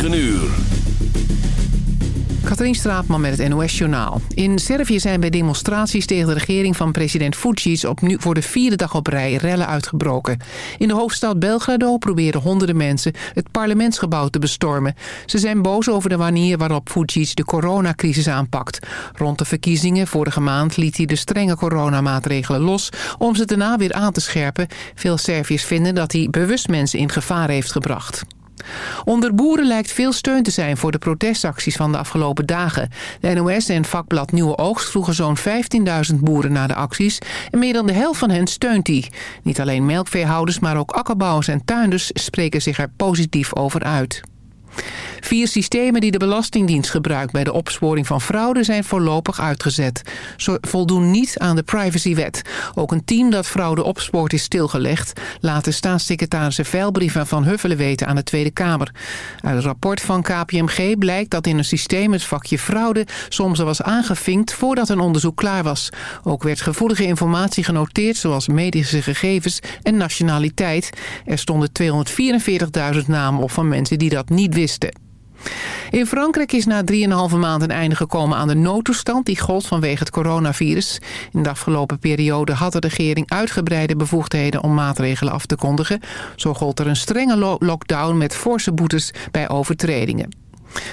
9 uur. Katrien Straatman met het NOS-journaal. In Servië zijn bij demonstraties tegen de regering van president Vucic... opnieuw voor de vierde dag op rij rellen uitgebroken. In de hoofdstad Belgrado proberen honderden mensen het parlementsgebouw te bestormen. Ze zijn boos over de manier waarop Vucic de coronacrisis aanpakt. Rond de verkiezingen vorige maand liet hij de strenge coronamaatregelen los... om ze daarna weer aan te scherpen. Veel Serviërs vinden dat hij bewust mensen in gevaar heeft gebracht. Onder boeren lijkt veel steun te zijn voor de protestacties van de afgelopen dagen. De NOS en vakblad Nieuwe Oogst vroegen zo'n 15.000 boeren naar de acties... en meer dan de helft van hen steunt die. Niet alleen melkveehouders, maar ook akkerbouwers en tuinders spreken zich er positief over uit. Vier systemen die de Belastingdienst gebruikt bij de opsporing van fraude zijn voorlopig uitgezet. Ze voldoen niet aan de privacywet. Ook een team dat fraude opspoort is stilgelegd, laat de staatssecretaris Veilbrieven van Huffelen weten aan de Tweede Kamer. Uit het rapport van KPMG blijkt dat in een systeem het vakje fraude soms al was aangevinkt voordat een onderzoek klaar was. Ook werd gevoelige informatie genoteerd zoals medische gegevens en nationaliteit. Er stonden 244.000 namen op van mensen die dat niet wisten. In Frankrijk is na 3,5 maand een einde gekomen aan de noodtoestand die gold vanwege het coronavirus. In de afgelopen periode had de regering uitgebreide bevoegdheden om maatregelen af te kondigen. Zo gold er een strenge lockdown met forse boetes bij overtredingen.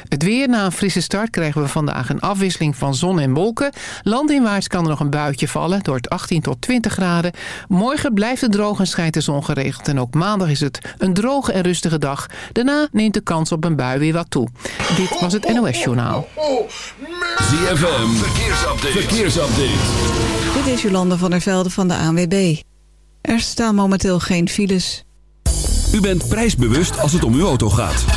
Het weer na een frisse start krijgen we vandaag een afwisseling van zon en wolken. Landinwaarts kan er nog een buitje vallen door het 18 tot 20 graden. Morgen blijft het droog en schijnt de zon geregeld. En ook maandag is het een droge en rustige dag. Daarna neemt de kans op een bui weer wat toe. Dit was het NOS Journaal. ZFM, verkeersupdate. verkeersupdate. Dit is Jolande van der Velde van de ANWB. Er staan momenteel geen files. U bent prijsbewust als het om uw auto gaat.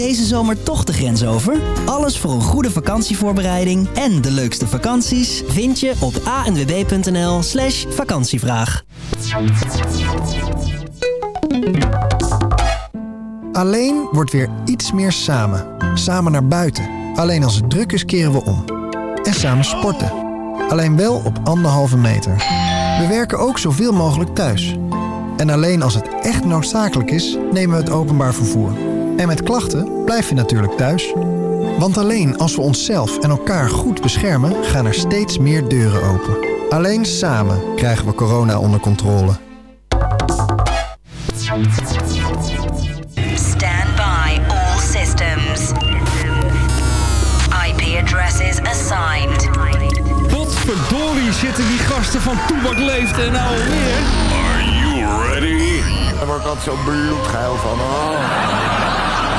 deze zomer toch de grens over? Alles voor een goede vakantievoorbereiding en de leukste vakanties vind je op anwb.nl slash vakantievraag. Alleen wordt weer iets meer samen. Samen naar buiten. Alleen als het druk is keren we om. En samen sporten. Alleen wel op anderhalve meter. We werken ook zoveel mogelijk thuis. En alleen als het echt noodzakelijk is, nemen we het openbaar vervoer. En met klachten blijf je natuurlijk thuis. Want alleen als we onszelf en elkaar goed beschermen, gaan er steeds meer deuren open. Alleen samen krijgen we corona onder controle. Stand by all systems. IP addresses assigned. Potverdorie zitten die gasten van Toebak Leeft en nou alweer. Are you ready? Daar word ik altijd zo bloedgeil van. Oh.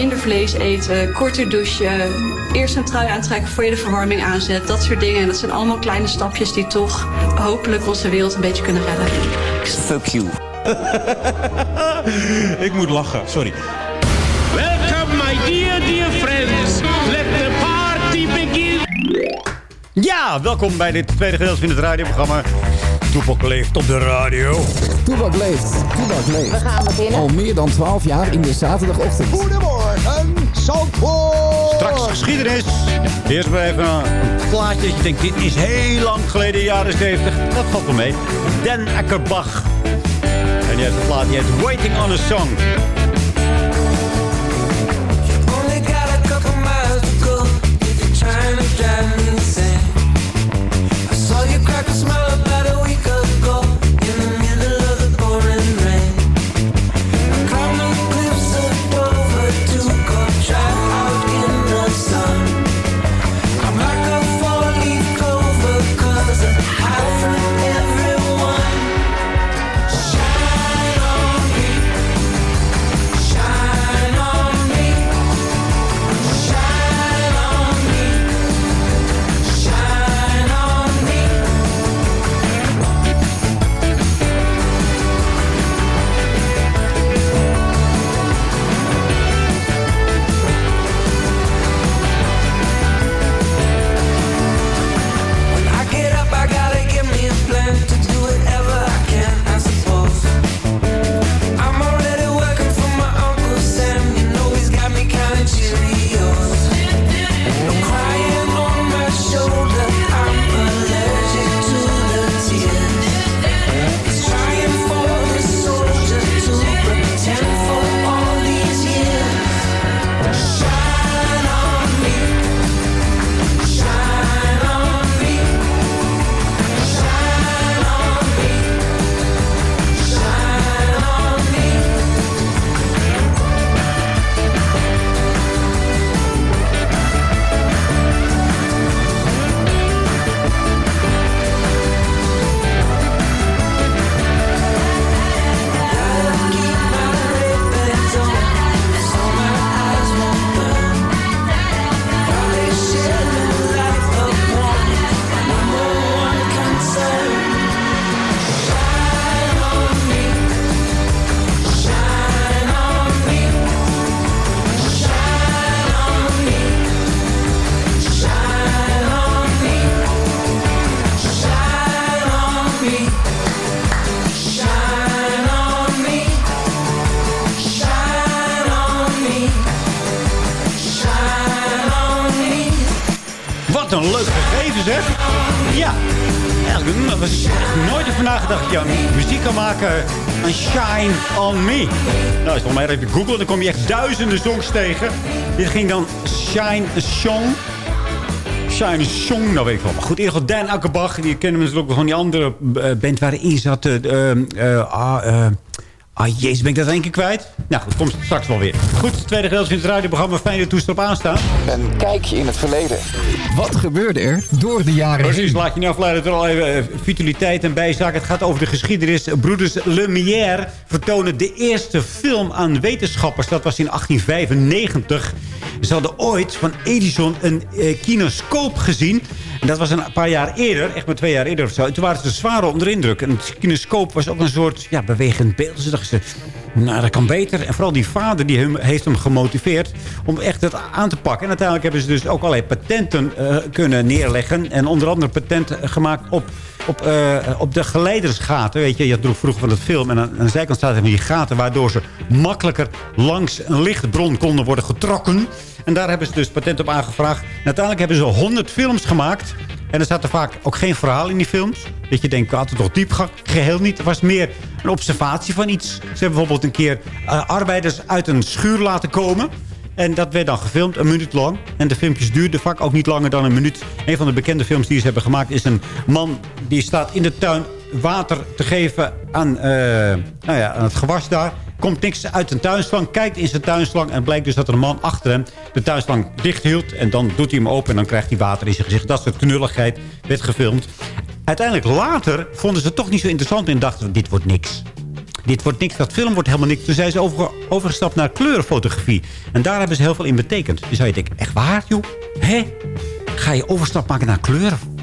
Minder vlees eten, korter douchen, eerst een trui aantrekken voor je de verwarming aanzet. Dat soort dingen. En dat zijn allemaal kleine stapjes die toch hopelijk onze wereld een beetje kunnen redden. Fuck you. Ik moet lachen, sorry. Welcome my dear, dear friends. Let the party begin. Ja, welkom bij dit tweede gedeelte van het radioprogramma. Toepak leeft op de radio. Toepak leeft, Toepak leeft. We gaan beginnen. Al meer dan 12 jaar in de zaterdagochtend. Goedemorgen, Zandvoort. Straks geschiedenis. Eerst maar even een plaatje dat je denkt, dit is heel lang geleden, jaren 70. Dat valt wel mee. Dan Akkerbach. En die heeft een plaat die heet Waiting on a Song. Me. Nou, als je maar even googlen, dan kom je echt duizenden songs tegen. Dit ging dan Shine a Song. Shine Song, nou weet ik wel. Maar goed, in ieder geval Dan Akkerbach. Die kennen we natuurlijk van die andere eh, band waarin zat. eh, eh, ah, jezus, ben ik dat één keer kwijt? Nou goed, komt straks wel weer. Goed, tweede gedeelte van het radioprogramma. Fijn dat toestel op aanstaan. Een kijkje in het verleden. Wat gebeurde er door de jaren Precies, heen? laat je niet afleiden door al even eh, vitaliteit en bijzaak. Het gaat over de geschiedenis. Broeders Lumière vertonen de eerste film aan wetenschappers. Dat was in 1895. Ze hadden ooit van Edison een eh, kinescoop gezien. En dat was een paar jaar eerder, echt maar twee jaar eerder of zo. En toen waren ze zwaar onder indruk. En het kinescoop was ook een soort ja, bewegend beeld. Ze dachten ze, nou dat kan beter. En vooral die vader die hem, heeft hem gemotiveerd om echt het aan te pakken. En uiteindelijk hebben ze dus ook allerlei patenten eh, kunnen neerleggen. En onder andere patenten gemaakt op, op, eh, op de geleidersgaten. Weet je, je had vroeger van het film. En aan, de zijkant staat die gaten waardoor ze makkelijker langs een lichtbron konden worden getrokken. En daar hebben ze dus patent op aangevraagd. En uiteindelijk hebben ze 100 films gemaakt. En er zaten vaak ook geen verhaal in die films. Dat je denkt, had het toch diepgang? Geheel niet. Het was meer een observatie van iets. Ze hebben bijvoorbeeld een keer eh, arbeiders uit een schuur laten komen. En dat werd dan gefilmd, een minuut lang. En de filmpjes duurden vaak ook niet langer dan een minuut. Een van de bekende films die ze hebben gemaakt... is een man die staat in de tuin water te geven aan, eh, nou ja, aan het gewas daar. Komt niks uit een tuinslang, kijkt in zijn tuinslang... en blijkt dus dat er een man achter hem de tuinslang dicht hield. En dan doet hij hem open en dan krijgt hij water in zijn gezicht. Dat soort knulligheid werd gefilmd. Uiteindelijk later vonden ze het toch niet zo interessant... en dachten, dit wordt niks. Dit wordt niks, dat film wordt helemaal niks. Toen zijn ze over, overgestapt naar kleurenfotografie. En daar hebben ze heel veel in betekend. Dus zou je denken, echt waar joh? Hé? Ga je overstap maken naar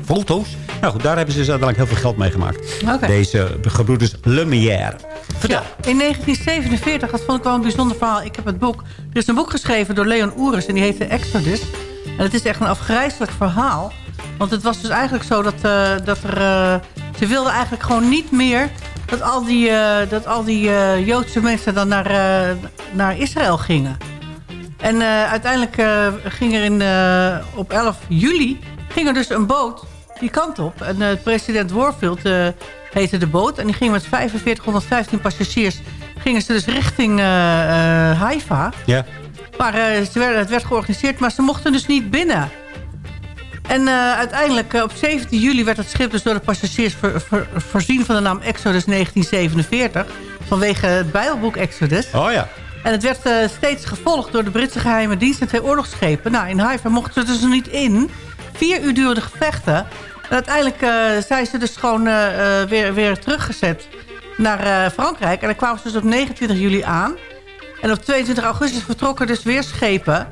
kleurenfoto's? Nou goed, daar hebben ze dus uiteindelijk heel veel geld mee gemaakt. Deze gebroeders Lumière. Vertel. Ja, in 1947, dat vond ik wel een bijzonder verhaal. Ik heb het boek. Er is een boek geschreven door Leon Oeris en die heet The Exodus. En het is echt een afgrijzelijk verhaal. Want het was dus eigenlijk zo dat, eh, dat er... eh, ze wilden eigenlijk gewoon niet meer dat al die, eh, dat al die Joodse mensen dan naar, naar Israël gingen. En uiteindelijk ging er in, op 11 juli ging er dus een boot die kant op. En eh, president Warfield eh, heette de boot. En die ging met 4515 passagiers gingen ze dus richting eh, Haifa. Ja. Maar ze werden, het werd georganiseerd, maar ze mochten dus niet binnen. En uiteindelijk op 17 juli werd het schip dus door de passagiers ver- ver- voorzien van de naam Exodus 1947. Vanwege het Bijbelboek Exodus. Oh ja. En het werd steeds gevolgd door de Britse geheime dienst en twee oorlogsschepen. Nou, in Haifa mochten ze dus niet in. Vier uur duurde gevechten. En uiteindelijk eh, zijn ze dus gewoon eh, eh, weer, weer teruggezet naar Frankrijk. En dan kwamen ze dus op 29 juli aan. En op 22 augustus vertrokken dus weer schepen...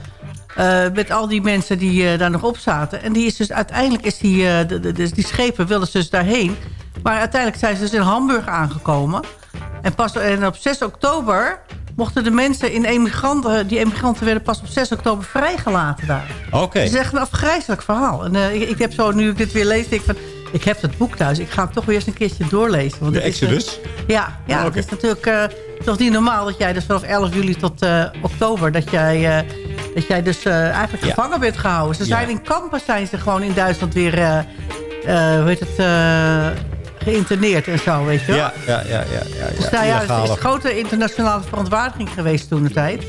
met al die mensen die daar nog op zaten. En die is dus uiteindelijk is die, de, de, de- die schepen wilden ze dus daarheen. Maar uiteindelijk zijn ze dus in Hamburg aangekomen. En, pas, en op 6 oktober mochten de mensen in emigranten... die emigranten werden pas op 6 oktober vrijgelaten daar. Oké. Het is echt een afgrijzelijk verhaal. En eh, ik, ik heb zo, nu ik dit weer lees, denk ik van... Ik heb het boek thuis. Ik ga het toch weer eens een keertje doorlezen. Want De is, eh, Exodus? ja, ja Ah, het is natuurlijk eh, toch niet normaal dat jij dus vanaf 11 juli tot eh, oktober... dat jij, eh, dat jij dus eh, eigenlijk Ja. gevangen bent gehouden. Ze Ja. zijn in kampen zijn ze gewoon in Duitsland weer... eh eh, hoe heet het, eh, geïnterneerd en zo, weet je wel. Ja, ja, ja, ja. ja, Dus ja. nou ja, het is grote internationale verontwaardiging geweest toen de tijd.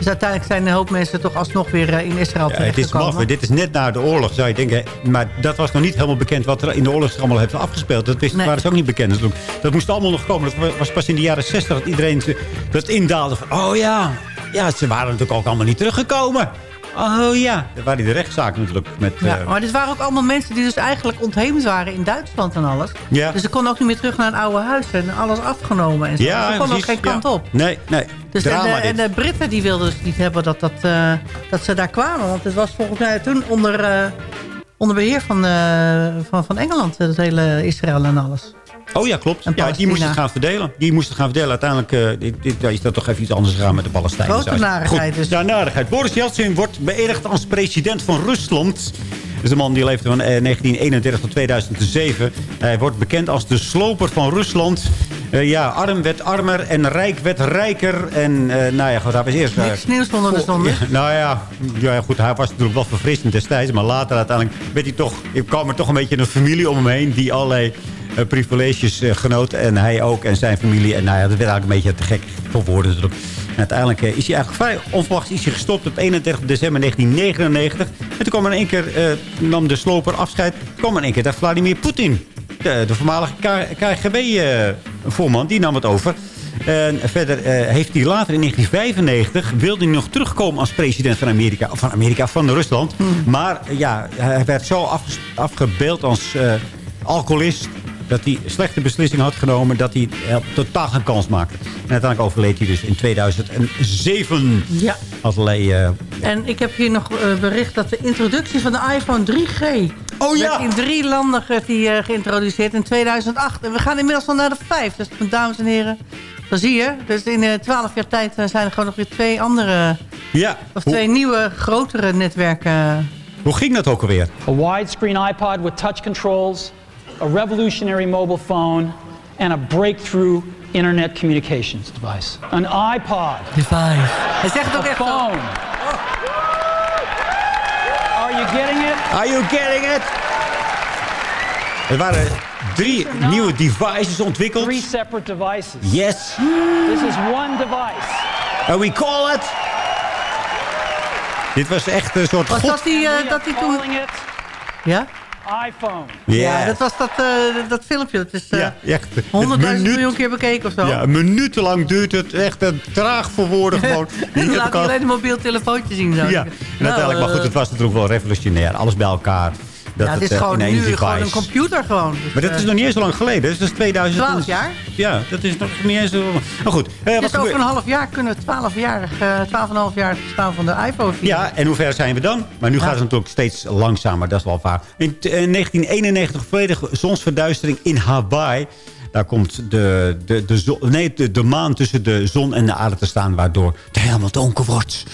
Dus uiteindelijk zijn een hoop mensen toch alsnog weer eh, in Israël Ja, het is maf. Dit is net na de oorlog, zou je denken. Maar dat was nog niet helemaal bekend wat er in de oorlog allemaal heeft afgespeeld. Dat wist, Nee. waren ze ook niet bekend. natuurlijk. Dat moest allemaal nog komen. Dat was pas in de jaren 60 dat iedereen dat indaalde van... Oh ja, ja, ze waren natuurlijk ook allemaal niet teruggekomen. Oh ja, er waren die rechtszaken natuurlijk met... Ja, eh, maar dit waren ook allemaal mensen die dus eigenlijk ontheemd waren in Duitsland en alles. Ja. Dus ze konden ook niet meer terug naar een oude huis en alles afgenomen en zo. Ja, dus ze konden ook geen kant ja. op. Nee, nee. Dus en, de, en dit. de Britten die wilden dus niet hebben dat, dat, eh, dat ze daar kwamen. Want het was volgens mij toen onder, eh, onder beheer van, van, van Engeland, het hele Israël en alles. Oh ja, klopt. En Ja, die moesten het gaan verdelen. Die moesten het gaan verdelen. Uiteindelijk eh, dit, dit, ja, is dat toch even iets anders gegaan met de Palestijnen. Grote narigheid dus. Ja, narigheid. Boris Yeltsin wordt beëdigd als president van Rusland. is een man die leefde van eh, 1931 tot 2007. Hij wordt bekend als de sloper van Rusland. Eh, ja, arm werd armer en rijk werd rijker. En eh, nou ja, goed, hij was eerst... eh, Niks nieuws onder de zon, nou ja, ja, goed, hij was natuurlijk wel verfrissend destijds. Maar later uiteindelijk werd hij toch... Kwam er toch een beetje een familie om hem heen... die allerlei eh, privileges eh, genoot. En hij ook en zijn familie. En nou ja, dat werd eigenlijk een beetje te gek voor woorden. En uiteindelijk eh, is hij eigenlijk vrij onverwachts is hij gestopt op 31 december 1999. En toen kwam in één keer, eh, nam de sloper afscheid. Kwam in één keer dat Vladimir Poetin. De, de voormalige KGB-voorman, die nam het over. En verder eh, heeft hij later in 1995... wilde hij nog terugkomen als president van Amerika. Of van Amerika, van Rusland. Maar eh, ja, hij werd zo afgebeeld als eh, alcoholist... dat hij slechte beslissingen had genomen... dat hij eh, totaal geen kans maakte. En uiteindelijk overleed hij dus in 2007. Ja. Allerlei... eh, En ik heb hier nog eh, bericht dat de introductie van de iPhone 3G... Oh ja! werd in drie landen werd die, eh, geïntroduceerd in 2008. En we gaan inmiddels al naar de vijf. Dus dames en heren, dan zie je. Dus in eh, twaalf jaar tijd zijn er gewoon nog weer twee andere... ja. Of Hoe- twee nieuwe, grotere netwerken. Hoe ging dat ook alweer? A widescreen iPod with touch controls, a revolutionary mobile phone, and a breakthrough internet communications device. An iPod. Device. Hij zegt het ook A echt phone. Are you getting it? Are you getting it? Er waren drie nieuwe devices ontwikkeld. Three separate devices. Yes. This is one device. And we call it... Dit was echt een soort Was god... dat die, eh, dat die toen... Calling it Ja? iPhone. Ja, dat was dat, eh, dat filmpje. Dat is eh, Ja, echt. 100.000 minuut- miljoen keer bekeken of zo. Ja, minutenlang duurt het. Echt een traag voor woorden gewoon. Niet laat alleen een mobiel telefoontje zien. Zo. Ja, en uiteindelijk, maar goed, het was natuurlijk wel revolutionair. Alles bij elkaar. Dat ja, het is eh, gewoon nu gewoon een computer gewoon. Dus, Maar dat is eh, nog niet eens zo lang geleden. Dus dat is 2000. 12 jaar? Ja, dat is nog niet eens zo... Maar goed, eh, wat dus over een half jaar kunnen we 12-jarig, eh 12,5 jaar het bestaan van de iPhone vieren. Ja, en hoe ver zijn we dan? Maar nu gaat het natuurlijk steeds langzamer, dat is wel waar. In t- eh, 1991 volledige zonsverduistering in Hawaii. Daar komt de, de, de, zon, nee, de, de maan tussen de zon en de aarde te staan... waardoor het helemaal donker wordt.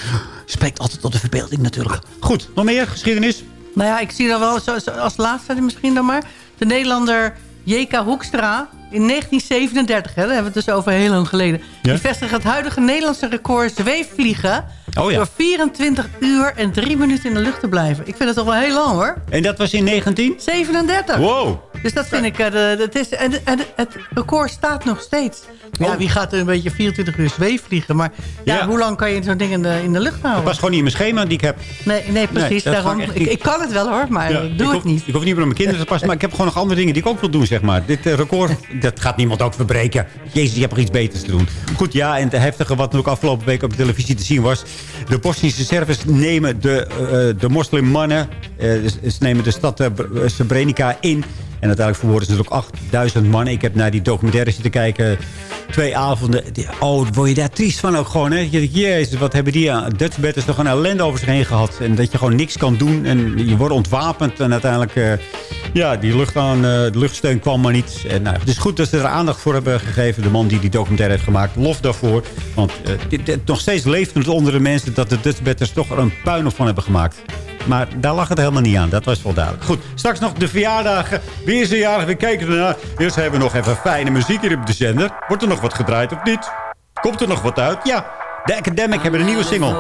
Spreekt altijd tot de verbeelding natuurlijk. Goed, nog meer geschiedenis? Nou ja, ik zie dan wel als laatste misschien dan maar. De Nederlander J.K. Hoekstra in 1937, hè, daar hebben we het dus over heel lang geleden. Ja? Die vestigt het huidige Nederlandse record zweefvliegen... Oh ja. door 24 uur en 3 minuten in de lucht te blijven. Ik vind het toch wel heel lang hoor. En dat was in 19? 37. Wow. Dus dat vind ik... eh, de- het is, en, en het record staat nog steeds. Ja, Oh. wie gaat er een beetje 24 uur zweefvliegen? Maar ja, Ja. hoe lang kan je zo'n ding in de, in de lucht Dat houden? was gewoon niet in mijn schema die ik heb. Nee, nee precies. dat daarom, ik niet. kan het wel hoor, maar Ja, ik doe ik het niet. Ik hoef niet meer op mijn kinderen te passen, maar ik heb gewoon nog andere dingen die ik ook wil doen, zeg maar. Dit eh, record, dat gaat niemand ook verbreken. Jezus, je hebt nog iets beters te doen. Goed, ja, en het heftige wat natuurlijk afgelopen week op de televisie te zien was. De Bosnische Servers nemen de, eh, de moslimmannen, ze nemen de stad Br- Srebrenica in. En uiteindelijk verwoorden ze natuurlijk 8000 mannen. Ik heb naar die documentaire zitten kijken. Twee avonden. Oh, word je daar triest van ook gewoon. Hè? Je Jezus, wat hebben die aan. Dutchbed is toch een ellende over zich heen gehad. En dat je gewoon niks kan doen. En je wordt ontwapend. En uiteindelijk, eh, ja, die lucht aan, eh, de luchtsteun kwam maar niet. En, nou, het is goed dat ze er aandacht voor hebben gegeven. De man die die documentaire heeft gemaakt. Lof daarvoor. Want eh, dit- nog steeds leeft het onder de mensen dat de Dutchbedders toch er een puin van hebben gemaakt. Maar daar lag het helemaal niet aan. Dat was wel duidelijk. Goed, straks nog de verjaardagen. Wie is er jarig? We kijken ernaar. Eerst hebben we nog even fijne muziek hier op de zender. Wordt er nog wat gedraaid of niet? Komt er nog wat uit? Ja, The Academic hebben een nieuwe single.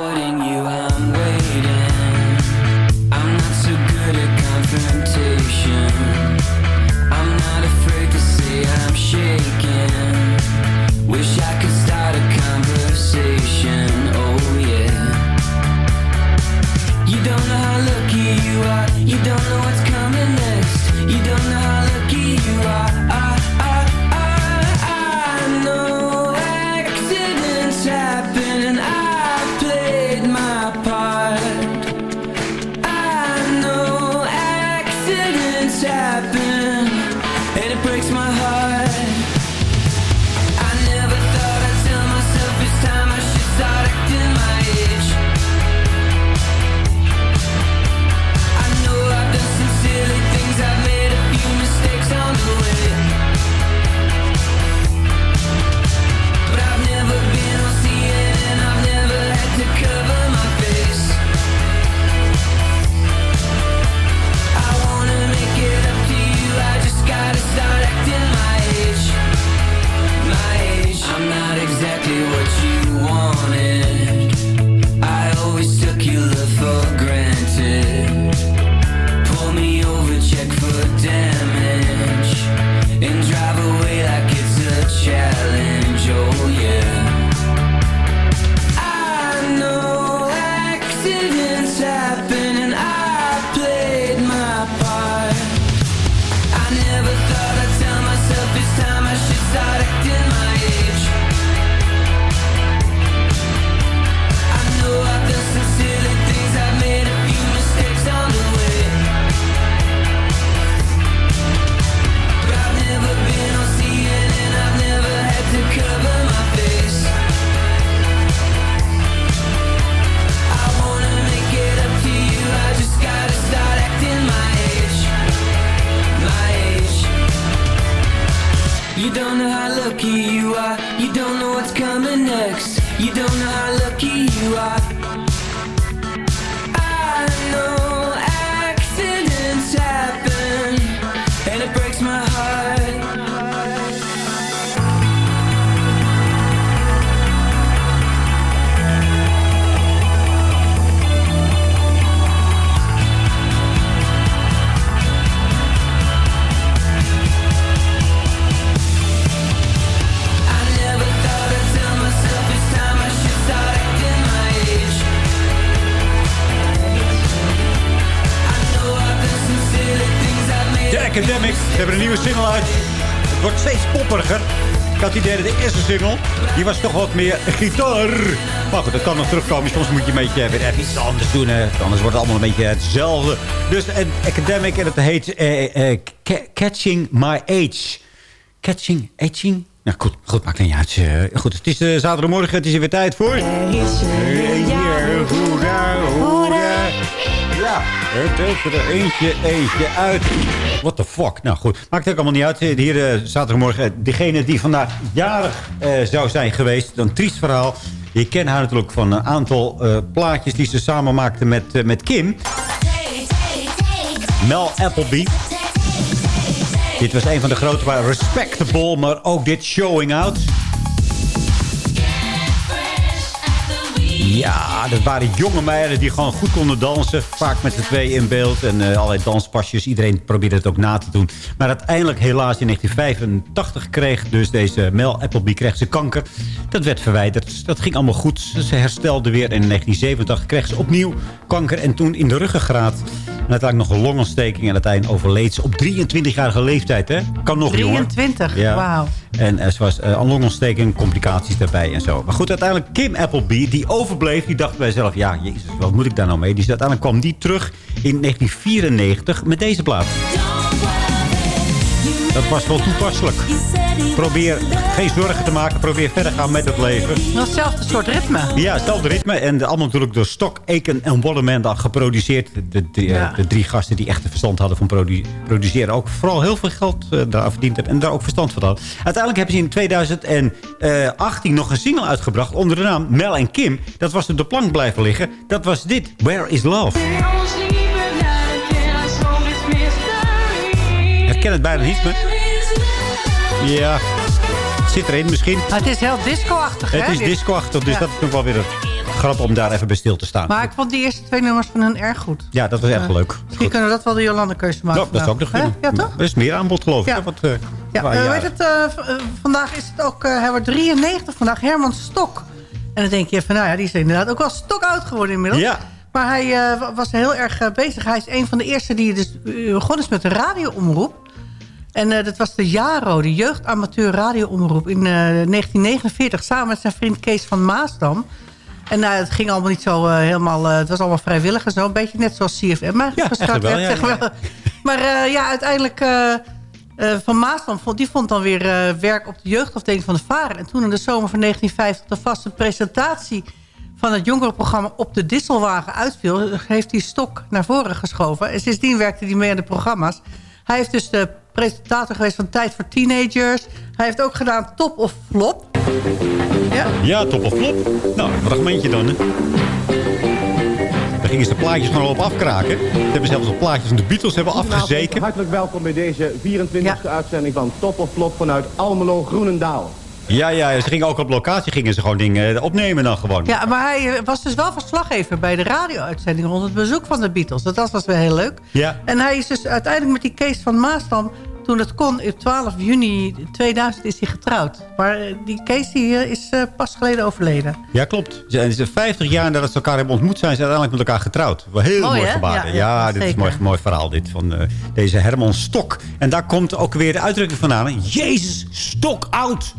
Wish I you don't know what's single, die was toch wat meer gitaar. Maar goed, dat kan nog terugkomen. Soms moet je een beetje weer even iets anders doen. Hè. Anders wordt het allemaal een beetje hetzelfde. Dus een Academic en het heet eh, eh, Ca- Catching My Age. Catching, aging? Nou goed, goed maakt niet uit. Eh, goed, het is eh, zaterdagmorgen. Het is er weer tijd voor... Hoera. Ja, het is er eentje, eentje uit. What the fuck? Nou goed, maakt ook allemaal niet uit. Hier eh, zaterdagmorgen, eh, degene die vandaag jarig eh, zou zijn geweest. Een triest verhaal. Je kent haar natuurlijk van een aantal plaatjes die ze samen maakte met, met Kim. Mel Appleby. Dit was een van de grote Respectable, maar ook dit Showing Out. Ja, dat waren jonge meiden die gewoon goed konden dansen. Vaak met z'n twee in beeld en eh, allerlei danspasjes. Iedereen probeerde het ook na te doen. Maar uiteindelijk helaas in 1985 kreeg dus deze Mel Appleby kreeg ze kanker. Dat werd verwijderd. Dat ging allemaal goed. Ze herstelde weer. En in 1987 kreeg ze opnieuw kanker. En toen in de ruggengraat. En uiteindelijk nog een longontsteking. En uiteindelijk overleed ze op 23-jarige leeftijd. Hè? Kan nog, jongen. 23, Ja. wauw. En er was een longontsteking, complicaties daarbij en zo. Maar goed, uiteindelijk Kim Appleby, die overbleef, die dacht bij zichzelf... ja, jezus, wat moet ik daar nou mee? Dus uiteindelijk kwam die terug in 1994 met deze plaat. Dat was wel toepasselijk. Probeer geen zorgen te maken, probeer verder gaan met het leven. Hetzelfde soort ritme. Ja, hetzelfde ritme. En allemaal natuurlijk door Stock, Aiken en Waterman dan geproduceerd. De, de, Ja. de drie gasten die echt een verstand hadden van produ- produceren. Ook vooral heel veel geld eh, daar verdiend hebben. En daar ook verstand van hadden. Uiteindelijk hebben ze in 2018 nog een single uitgebracht. Onder de naam Mel en Kim. Dat was op de plank blijven liggen. Dat was dit. Where is Love? Herken het bijna niet, maar... Ja, zit erin misschien. Maar het is heel disco-achtig, hè? Het is disco-achtig, dus Ja. dat is nog wel weer een grap om daar even bij stil te staan. Maar ik vond die eerste twee nummers van hun erg goed. Ja, dat was echt Ja. leuk. Misschien kunnen we dat wel de Jolande-keuze maken. Ja, dat zou ook nog. Hè? Ja, toch? Er is meer aanbod, geloof ik. Ja. Wat, eh, Ja, qua eh, weet het, eh, vandaag is het ook, hij wordt 93 vandaag, Herman Stok. En dan denk je van, nou ja, die is inderdaad ook wel stok oud geworden inmiddels. Ja. Maar hij wa- was heel erg bezig. Hij is een van de eerste die dus begonnen is met de radioomroep. En eh, dat was de JARO, de Jeugdamateur Radioomroep in eh, 1949... samen met zijn vriend Kees van Maasdam. En nou, het ging allemaal niet zo eh, helemaal... eh, het was allemaal vrijwillig en zo. Een beetje net zoals CFM. Maar Ja, gestart werd, ja. Maar eh, ja, uiteindelijk... eh, eh, van Maasdam, vond- die vond dan weer eh, werk op de jeugdafdeling van de Varen. En toen in de zomer van 1950 de vaste presentatie van het jongerenprogramma op de Disselwagen uitviel... heeft hij Stok naar voren geschoven. En sindsdien werkte hij mee aan de programma's. Hij heeft dus de presentator geweest van Tijd voor Teenagers. Hij heeft ook gedaan Top of Flop. Ja, Ja, top of flop. Nou, een fragmentje dan. Hè. Daar gingen ze de plaatjes gewoon op afkraken. Ze hebben zelfs de plaatjes van de Beatles hebben afgezeken. Hartelijk welkom bij deze 24e uitzending van Top of Flop vanuit Almelo Groenendaal. Ja, ja, ze gingen ook op locatie gingen ze gewoon dingen eh, opnemen dan gewoon. ja maar hij eh, was dus wel verslaggever bij de radio-uitzending... rond het bezoek van de Beatles. Dat was wel heel leuk. Ja. En hij is dus uiteindelijk met die Kees van Maasdam... toen het kon, op 12 juni 2000 is hij getrouwd. Maar eh, die Kees die, is pas geleden overleden. Ja, klopt. Ze zijn ze 50 jaar nadat ze elkaar hebben ontmoet, zijn ze uiteindelijk met elkaar getrouwd. Heel Mooi, mooi gebaar. Ja, Ja, ja, dit is een mooi, mooi verhaal dit van deze Herman Stok. En daar komt ook weer de uitdrukking vandaan. Jezus, Stok oud.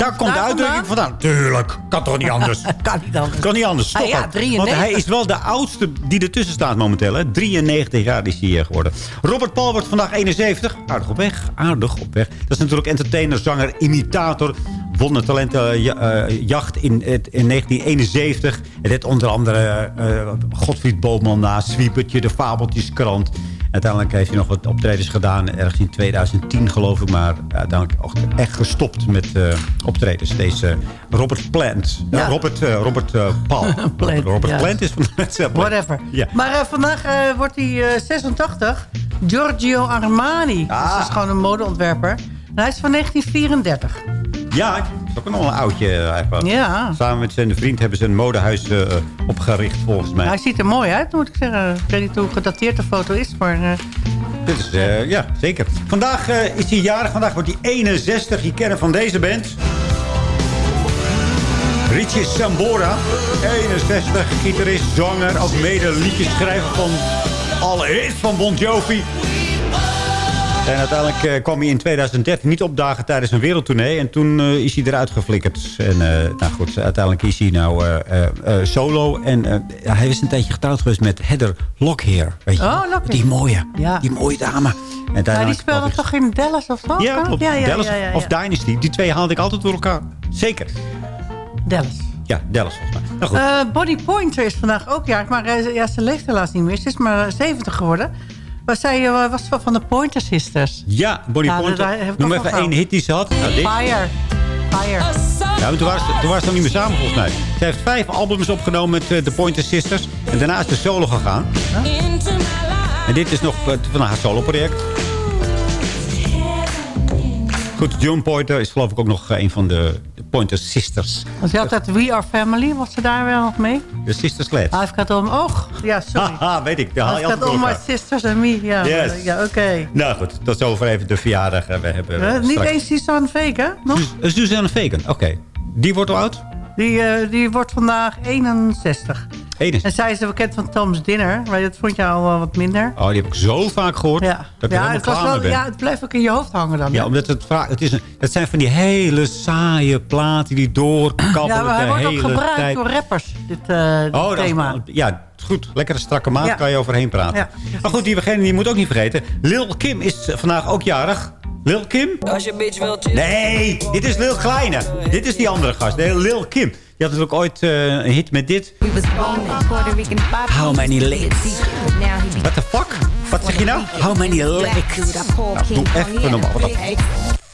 Daar komt de uitdrukking vandaan. Tuurlijk, kan toch niet anders. kan niet anders. Kan niet anders. Ah, ja, oud. 93. Want hij is wel de oudste die ertussen staat momenteel. Hè? 93 jaar is hij eh, geworden. Robert Paul wordt vandaag 71. Aardig op weg. Aardig op weg. Dat is natuurlijk entertainer, zanger, imitator. Won de talentenjacht in, het- in 1971. En dit onder andere eh, Godfried Boomman na, Zwiepertje, de Fabeltjeskrant. Uiteindelijk heeft hij nog wat optredens gedaan. Ergens in 2010 geloof ik. Maar uiteindelijk ook echt gestopt met eh, optredens. Deze Robert Plant. Ja. Ja. Robert, eh, Robert eh, Paul. Plant, Robert ja. Plant is van. Whatever. Maar eh, vandaag eh, wordt hij eh, 86. Giorgio Armani. Ah. Dus dat is gewoon een modeontwerper. En hij is van 1934. Ja, is ook nog wel een oudje eh, eigenlijk. Ja. Samen met zijn vriend hebben ze een modehuis eh, opgericht volgens mij. Hij ziet er mooi uit, moet ik zeggen. Ik weet niet hoe gedateerd de foto is, maar... eh, Dit is, eh, ja, zeker. Vandaag eh, is hij jarig. Vandaag wordt hij 61. Je kennen van deze band. Richie Sambora. 61. Gitarist, zanger. Ook mede liedjeschrijver van alle hits van Bon Jovi. En uiteindelijk eh, kwam hij in 2013 niet opdagen tijdens een wereldtournee. En toen eh, is hij eruit geflikkerd. En eh, nou goed, uiteindelijk is hij nou solo. En ja, hij is een tijdje getrouwd geweest met Heather Locklear. Weet je? Oh, Locklear. Die mooie. Ja. Die mooie dame. En ja, die speelde toch in Dallas of zo? Ja, klopt. Ja, ja, Dallas ja, ja, ja. of Dynasty. Die twee haalde ik altijd door elkaar. Zeker. Dallas. Ja, Dallas volgens mij. Nou goed. Bonnie Pointer is vandaag ook jarig, maar ja, ze leeft helaas niet meer. Ze is maar eh, 70 geworden. Maar zij eh, was van de Pointer Sisters. ja, Bonnie Ja, Pointer. Noem even één hit die ze had. Nou, dit. Fire. Fire. Ja, maar toen waren, ze, toen waren ze nog niet meer samen volgens mij. Ze heeft vijf albums opgenomen met eh, de Pointer Sisters. En daarna is ze solo gegaan. En dit is nog eh, van haar solo project. Goed, John Pointer is geloof ik ook nog eh, een van de Pointer Sisters. Want je had dat We Are Family, was ze daar wel nog mee? De Sisters Led. I've got all... Oh, ja, sorry. Haha, weet ik. Daar haal je door all my sisters and me. Ja, Yes. ja oké. Nou goed, tot zover even de verjaardag. Eh, We hebben Eh, eh, Niet straks- eens Suzanne Vega, nog? Su- Suzanne Fagan, oké. Die wordt al oud? Die, eh, die wordt vandaag 61. 61. En zij is bekend van Tom's Dinner. Maar dat vond je al wat minder. Oh, die heb ik zo vaak gehoord. Ja, Dat ik ja, helemaal het, was klaar mee wel, ben. ja, het blijft ook in je hoofd hangen dan. Ja, hè? omdat het vaak... Het, is een, het zijn van die hele saaie platen die doorkabbelen ja maar hij de wordt ook gebruikt tijd. door rappers, dit, eh, dit Oh, dat is- thema. ja, goed. Lekkere strakke maat Ja. kan je overheen praten. Ja, maar goed, die, begin, die moet ook niet vergeten. Lil Kim is vandaag ook jarig. Lil Kim? Als je bitch wilt Nee, dit is Lil Kleine. Dit is die andere gast. Nee, Lil Kim. Had natuurlijk ooit eh, een hit met dit. How many legs? What the fuck? Wat zeg je nou? How many legs? Nou, doe even normaal. Wat een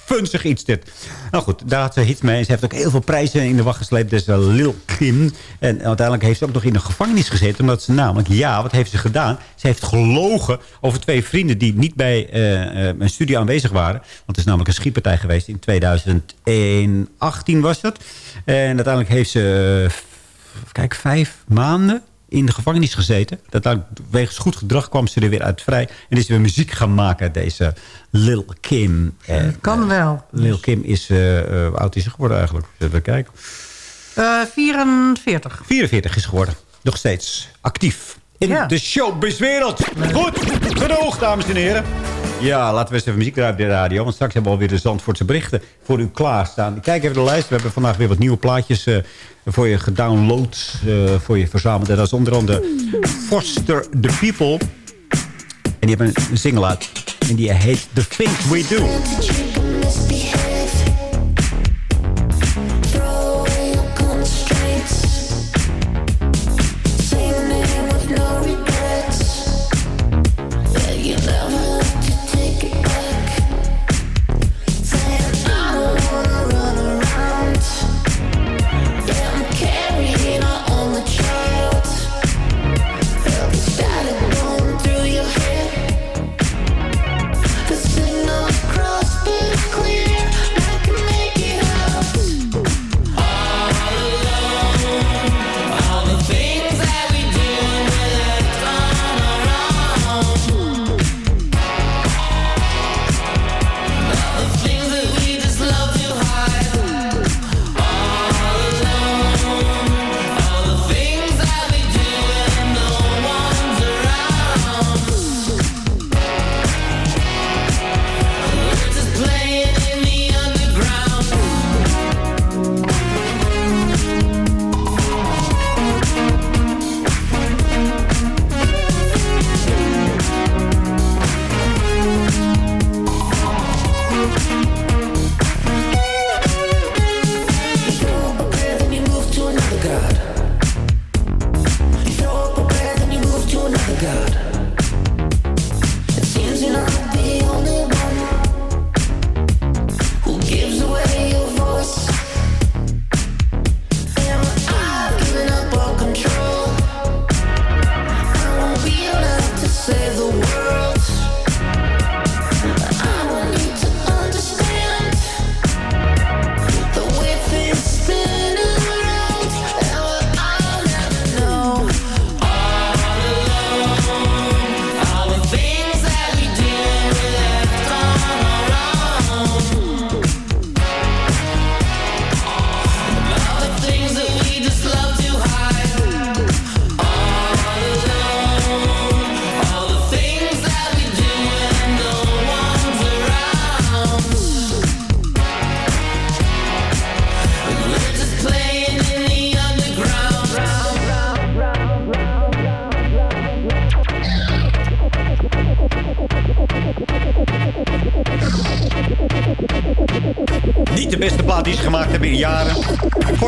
funzig iets dit. Nou goed, daar had ze hits mee. Ze heeft ook heel veel prijzen in de wacht gesleept. Dus Lil Kim. En uiteindelijk heeft ze ook nog in de gevangenis gezeten. Omdat ze namelijk, ja, wat heeft ze gedaan? Ze heeft gelogen over twee vrienden die niet bij eh, een studie aanwezig waren. Want het is namelijk een schietpartij geweest in 2018 was dat. En uiteindelijk heeft ze, eh, kijk, vijf maanden in de gevangenis gezeten. Dat wegens goed gedrag kwam ze er weer uit vrij. En is weer muziek gaan maken, deze Lil Kim. En, Kan wel. Lil Kim is, eh eh, hoe oud is ze geworden eigenlijk? Even kijken. Eh 44. 44 is geworden. Nog steeds actief. In Ja. de showbizwereld. Goed, genoeg dames en heren. Ja, laten we eens even muziek draaien op de radio. Want straks hebben we alweer de Zandvoortse berichten voor u klaarstaan. Kijk even de lijst. We hebben vandaag weer wat nieuwe plaatjes eh, voor je gedownload. eh, voor je verzameld. En dat is onder andere Foster the People. En die hebben een single uit. En die heet The Things We Do.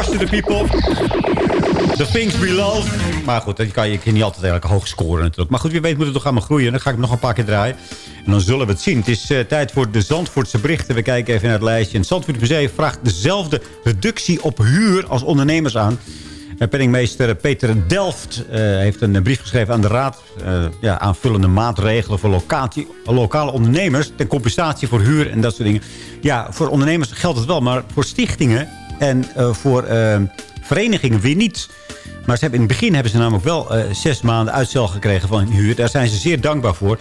Foster the People. The Things We Love. Maar goed, dat kan je, je niet altijd eigenlijk hoog scoren natuurlijk. Maar goed, wie weet moet het toch allemaal groeien. Dan ga ik nog een paar keer draaien. En dan zullen we het zien. Het is eh, tijd voor de Zandvoortse berichten. We kijken even naar het lijstje. Het Zandvoort Museum vraagt dezelfde reductie op huur als ondernemers aan. Eh, Penningmeester Peter Delft eh, heeft een brief geschreven aan de Raad. ja, aanvullende maatregelen voor locatie, lokale ondernemers... ten compensatie voor huur en dat soort dingen. Ja, voor ondernemers geldt het wel, maar voor stichtingen... en eh, voor eh, verenigingen weer niet... Maar ze hebben, in het begin hebben ze namelijk wel eh, zes maanden uitstel gekregen van huur. Daar zijn ze zeer dankbaar voor.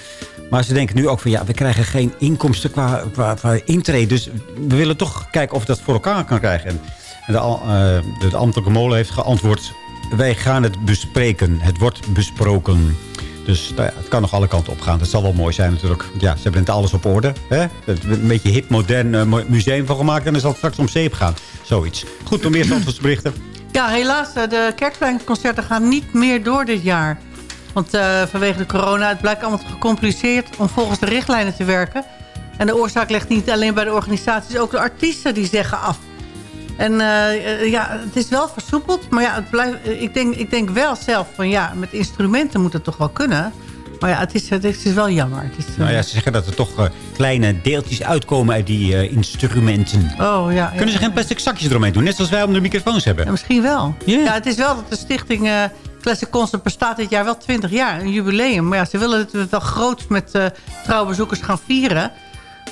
Maar ze denken nu ook van ja, we krijgen geen inkomsten qua, qua, intrede. Dus we willen toch kijken of we dat voor elkaar kan krijgen. En de, eh, de ambtelijke molen heeft geantwoord... wij gaan het bespreken. Het wordt besproken. Dus nou ja, het kan nog alle kanten op gaan. Dat zal wel mooi zijn natuurlijk. Ja, ze hebben het alles op orde. Hè? Een beetje hip, modern eh, mu- museum van gemaakt. En dan zal het straks om zeep gaan. Zoiets. Goed, om meer berichten. Ja, helaas, eh, de kerkpleinconcerten gaan niet meer door dit jaar. Want eh, vanwege de corona, het blijkt allemaal te gecompliceerd om volgens de richtlijnen te werken. En de oorzaak ligt niet alleen bij de organisaties, ook de artiesten die zeggen af. En eh, ja, het is wel versoepeld, maar ja, het blijft, eh, ik, denk, ik denk wel zelf van ja, met instrumenten moet het toch wel kunnen. Maar ja, het is, het is wel jammer. Het is, eh, Nou ja, ze zeggen dat er toch kleine deeltjes uitkomen uit die instrumenten. Oh ja. Kunnen ze geen plastic zakjes eromheen doen? Net zoals wij om de microfoons hebben. Ja, misschien wel. Ja, het is wel dat de stichting eh, Classic Concert bestaat dit jaar wel 20 jaar. Een jubileum. Maar ja, ze willen het wel groot met trouwbezoekers gaan vieren.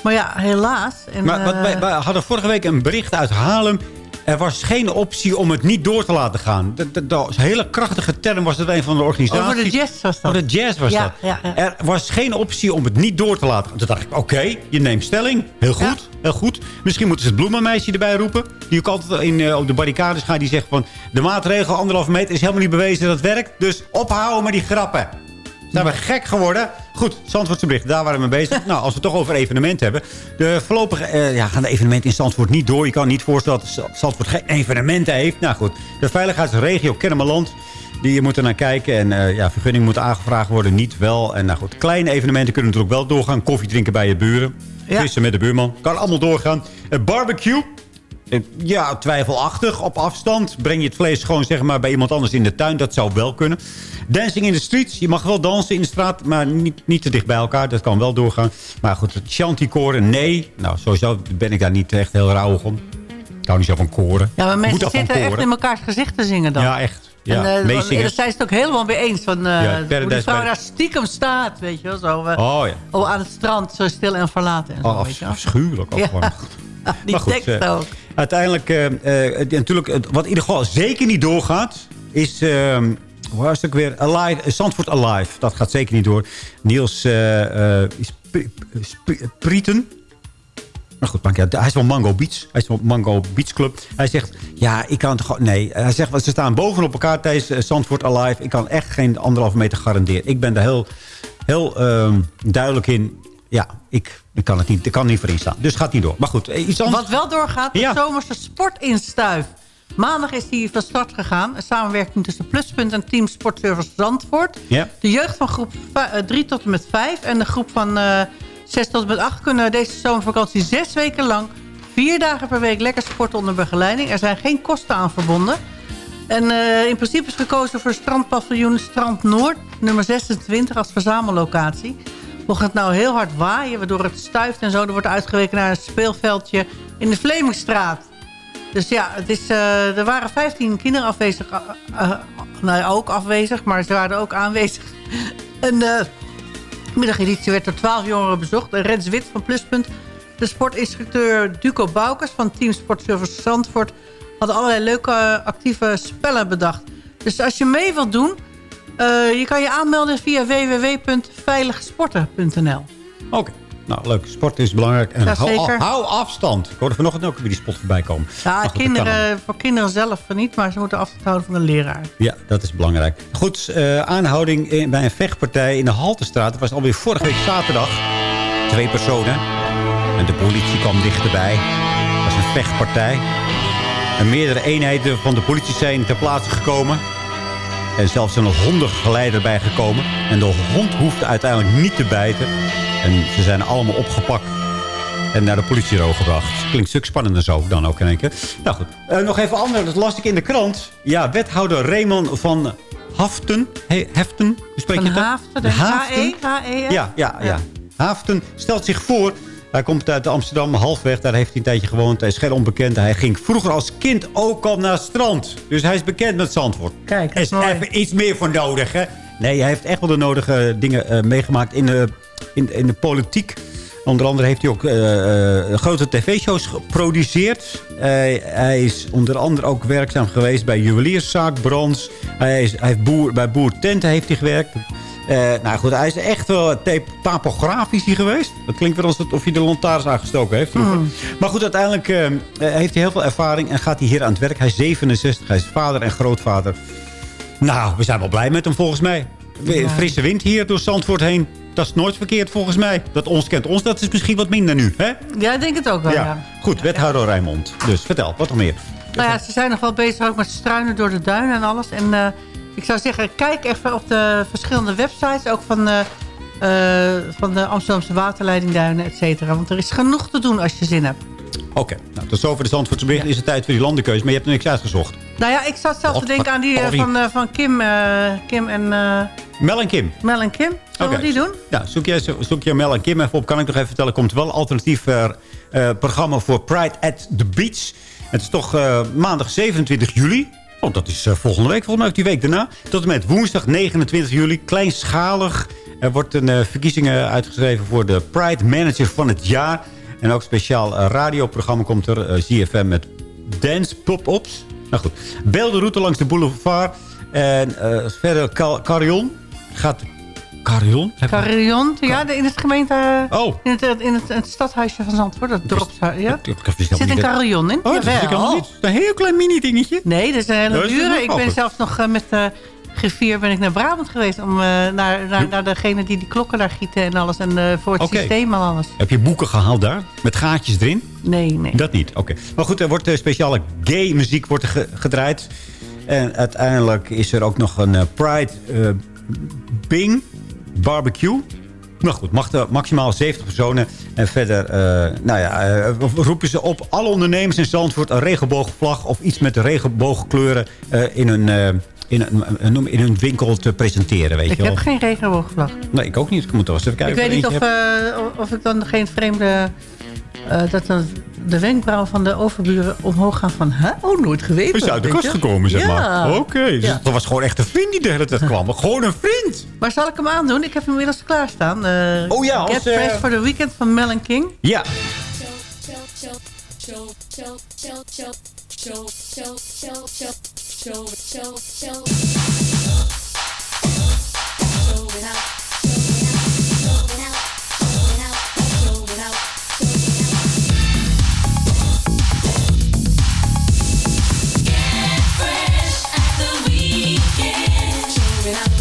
Maar ja, helaas. En, Maar wat, eh, wij, wij hadden vorige week een bericht uit Haarlem. Er was geen optie om het niet door te laten gaan. Was een hele krachtige term was dat een van de organisaties. Over de jazz was dat. Over de jazz was Ja, dat. ja, ja. Er was geen optie om het niet door te laten gaan. Toen dacht ik, oké, je neemt stelling. Heel goed, heel goed. Misschien moeten ze het bloemenmeisje erbij roepen. Die ook altijd in, eh, op de barricades gaat. Die zegt van, de maatregel anderhalve meter is helemaal niet bewezen dat het werkt. Dus ophouden met die grappen. Zijn we gek geworden? Goed, Zandvoortse bericht, daar waren we mee bezig. nou, als we het toch over evenementen hebben. De voorlopig eh, ja, gaan de evenementen in Zandvoort niet door. Je kan niet voorstellen dat Zandvoort geen evenementen heeft. Nou goed, de veiligheidsregio Kennemerland... Die moeten naar kijken. En eh, ja, vergunning moet aangevraagd worden. Niet wel. En nou goed, kleine evenementen kunnen natuurlijk wel doorgaan. Koffie drinken bij je buren. Ja. Vissen met de buurman. Kan allemaal doorgaan. Een barbecue. Ja, twijfelachtig. Op afstand. Breng je het vlees gewoon zeg maar, bij iemand anders in de tuin. Dat zou wel kunnen. Dancing in the streets. Je mag wel dansen in de straat. Maar niet, niet te dicht bij elkaar. Dat kan wel doorgaan. Maar goed, het chanticoren, nee. Nou, sowieso ben ik daar niet echt heel rauwig om. Ik hou niet zo van koren. ja, maar mensen zitten echt in elkaars gezicht te zingen dan. Ja, echt. Ja, en daar zijn ze het ook helemaal mee eens. Van, eh, Ja, hoe die vrouw daar stiekem staat, weet je wel. Zo, Oh ja. oh, aan het strand, zo stil en verlaten. En zo, Oh, weet je wel. afschuwelijk. Ook Ja. gewoon. Die Maar goed, tekst ook. Uiteindelijk, eh, eh, natuurlijk, wat in ieder geval zeker niet doorgaat, is... ehm hoe was het ook weer? Alive, eh, Zandvoort Alive. Dat gaat zeker niet door. Niels Pri- Prieten. Maar goed, hij is van Mango Beach. Hij is van Mango Beach Club. Hij zegt, ja, ik kan het gewoon... Nee, hij zegt, ze staan bovenop elkaar tijdens eh, Zandvoort Alive. Ik kan echt geen anderhalve meter garanderen. Ik ben daar heel, heel ehm, duidelijk in. Ja, ik, ik kan het niet, ik kan niet voor instaan. Dus gaat niet door. Maar goed, eh, iets anders. Wat wel doorgaat, de Ja. zomerse sportinstuif. Maandag is die van start gegaan. Een samenwerking tussen Pluspunt en Team Sportservice Zandvoort. Ja. De jeugd van groep 3 tot en met 5 en de groep van eh 6 tot en met 8 kunnen deze zomervakantie zes weken lang... vier dagen per week lekker sporten onder begeleiding. Er zijn geen kosten aan verbonden. En eh, in principe is gekozen voor strandpaviljoen Strand Noord, nummer 26 als verzamellocatie. Mocht het nou heel hard waaien, waardoor het stuift en zo... dan wordt uitgeweken naar een speelveldje in de Vlemingstraat. Dus ja, het is, eh, er waren 15 kinderen afwezig. nou ja, ook afwezig, maar ze waren ook aanwezig. En de middageditie werd door 12 jongeren bezocht. En Rens Wit van Pluspunt. De sportinstructeur Duco Boukers van Team Sportservice Zandvoort... hadden allerlei leuke actieve spellen bedacht. Dus als je mee wilt doen... eh, je kan je aanmelden via www.veiligsporten.nl. Oké. Nou, leuk. Sport is belangrijk. En Ja, hou, afstand. Ik hoorde vanochtend ook weer die spot voorbij komen. Ja, goed, dat kinderen, voor kinderen zelf niet, maar ze moeten afstand houden van de leraar. Ja, dat is belangrijk. Goed, eh, aanhouding in- bij een vechtpartij in de Haltestraat. Dat was alweer vorige week zaterdag. Twee personen. En de politie kwam dichterbij. Het was een vechtpartij. En meerdere eenheden van de politie zijn ter plaatse gekomen. En zelfs een hondengeleider bij gekomen. En de hond hoefde uiteindelijk niet te bijten. En ze zijn allemaal opgepakt. En naar de politiebureau gebracht. Klinkt een stuk spannender zo dan ook in één keer. Nou goed, Eh, nog even anders. Dat las ik in de krant. Ja, wethouder Raymond van Haften. He, Heften, hoe spreek je dat? Haften, H-E, H-E, hè? Ja, ja, ja. Haften stelt zich voor. Hij komt uit Amsterdam, halfweg. Daar heeft hij een tijdje gewoond. Hij is geen onbekend. Hij ging vroeger als kind ook al naar het strand. Dus hij is bekend met Zandvoort. Kijk, Er is even iets meer voor nodig, hè? Nee, hij heeft echt wel de nodige dingen eh, meegemaakt in de, in, in de politiek. Onder andere heeft hij ook eh, eh, grote tv-shows geproduceerd. Hij- hij is onder andere ook werkzaam geweest bij juwelierszaak Brons. Hij, is, hij heeft boer, bij Boer Tenten heeft hij gewerkt. Eh, nou goed, hij is echt wel tap- tapografisch hier geweest. Dat klinkt weer alsof of hij de lantaarns aangestoken heeft. vroeger. Maar goed, uiteindelijk eh, eh, heeft hij heel veel ervaring en gaat hij hier aan het werk. Hij is 67, hij is vader en grootvader. Nou, we zijn wel blij met hem volgens mij. Frisse wind hier door Zandvoort heen. Dat is nooit verkeerd volgens mij. Dat ons kent ons, dat is misschien wat minder nu. Hè? Ja, ik denk het ook wel, ja. Ja. Goed, wethouder Rijnmond. Dus vertel, wat nog meer? Nou ja, ze zijn nog wel bezig ook met struinen door de duinen en alles. En ik zou zeggen, kijk even op de verschillende websites. Ook van, eh, van de Amsterdamse waterleidingduinen, et cetera. Want er is genoeg te doen als je zin hebt. Oké, nou, tot zover de Zandvoortse bericht. Is het tijd voor die landenkeuze, maar je hebt er niks uitgezocht. Nou ja, ik zat zelf te denken aan die eh, van, eh, van Kim, Kim en Mel en Kim. Mel en Kim. Zullen we die doen? Ja, zoek je, zoek je Mel en Kim even op. Kan ik nog even vertellen. Komt wel een alternatief programma voor Pride at the Beach. Het is toch maandag 27 juli. Oh, dat is eh, volgende week. Volgens mij die week daarna. Tot en met woensdag 29 juli. Kleinschalig. Er wordt een eh, verkiezingen uitgeschreven voor de Pride Manager van het jaar. En ook speciaal eh, radioprogramma komt er. eh, ZFM met dance pop-ups. Nou goed. Beeldenroute langs de boulevard. En eh, verder Car- Carillon. Gaat... Carillon? Carillon, ja, in het gemeente... Oh. In het, in het, het stadhuisje van Zandvoort, dat dorpshuis, ja. Zit een carillon in? Oh, dat helemaal niet. Een heel klein mini-dingetje. Nee, dat is een hele is dure. Ik ben zelfs nog eh, met de griffier ben ik naar Brabant geweest... om eh, naar, naar, naar degene die die klokken daar gieten en alles. En eh, voor het systeem en alles. Heb je boeken gehaald daar? Met gaatjes erin? Nee, nee. Dat niet, oké. Maar goed, er wordt speciale gay muziek wordt ge- gedraaid. En uiteindelijk is er ook nog een Pride Bing barbecue. Nou goed, mag er maximaal 70 personen. En verder eh, nou ja, eh, roepen ze op alle ondernemers in Zandvoort... een regenboogvlag of iets met de regenboogkleuren eh, in, hun, in, een, in hun winkel te presenteren. Weet Ik je wel. heb geen regenboogvlag. Nee, ik ook niet. Ik moet toch eens even kijken. Ik weet niet of- of ik dan geen vreemde... eh, dat dan de wenkbrauwen van de overburen omhoog gaan van... Huh? Oh, nooit geweten. is uit de kast gekomen, zeg Ja. maar. Oké, dus Ja. dat was gewoon echt een vriend die de hele tijd kwam. Gewoon een vriend. Maar zal ik hem aandoen? Ik heb hem inmiddels klaarstaan. Eh, Oh ja, als, Get eh, Fresh for the Weekend van Mel King. Ja. Takes a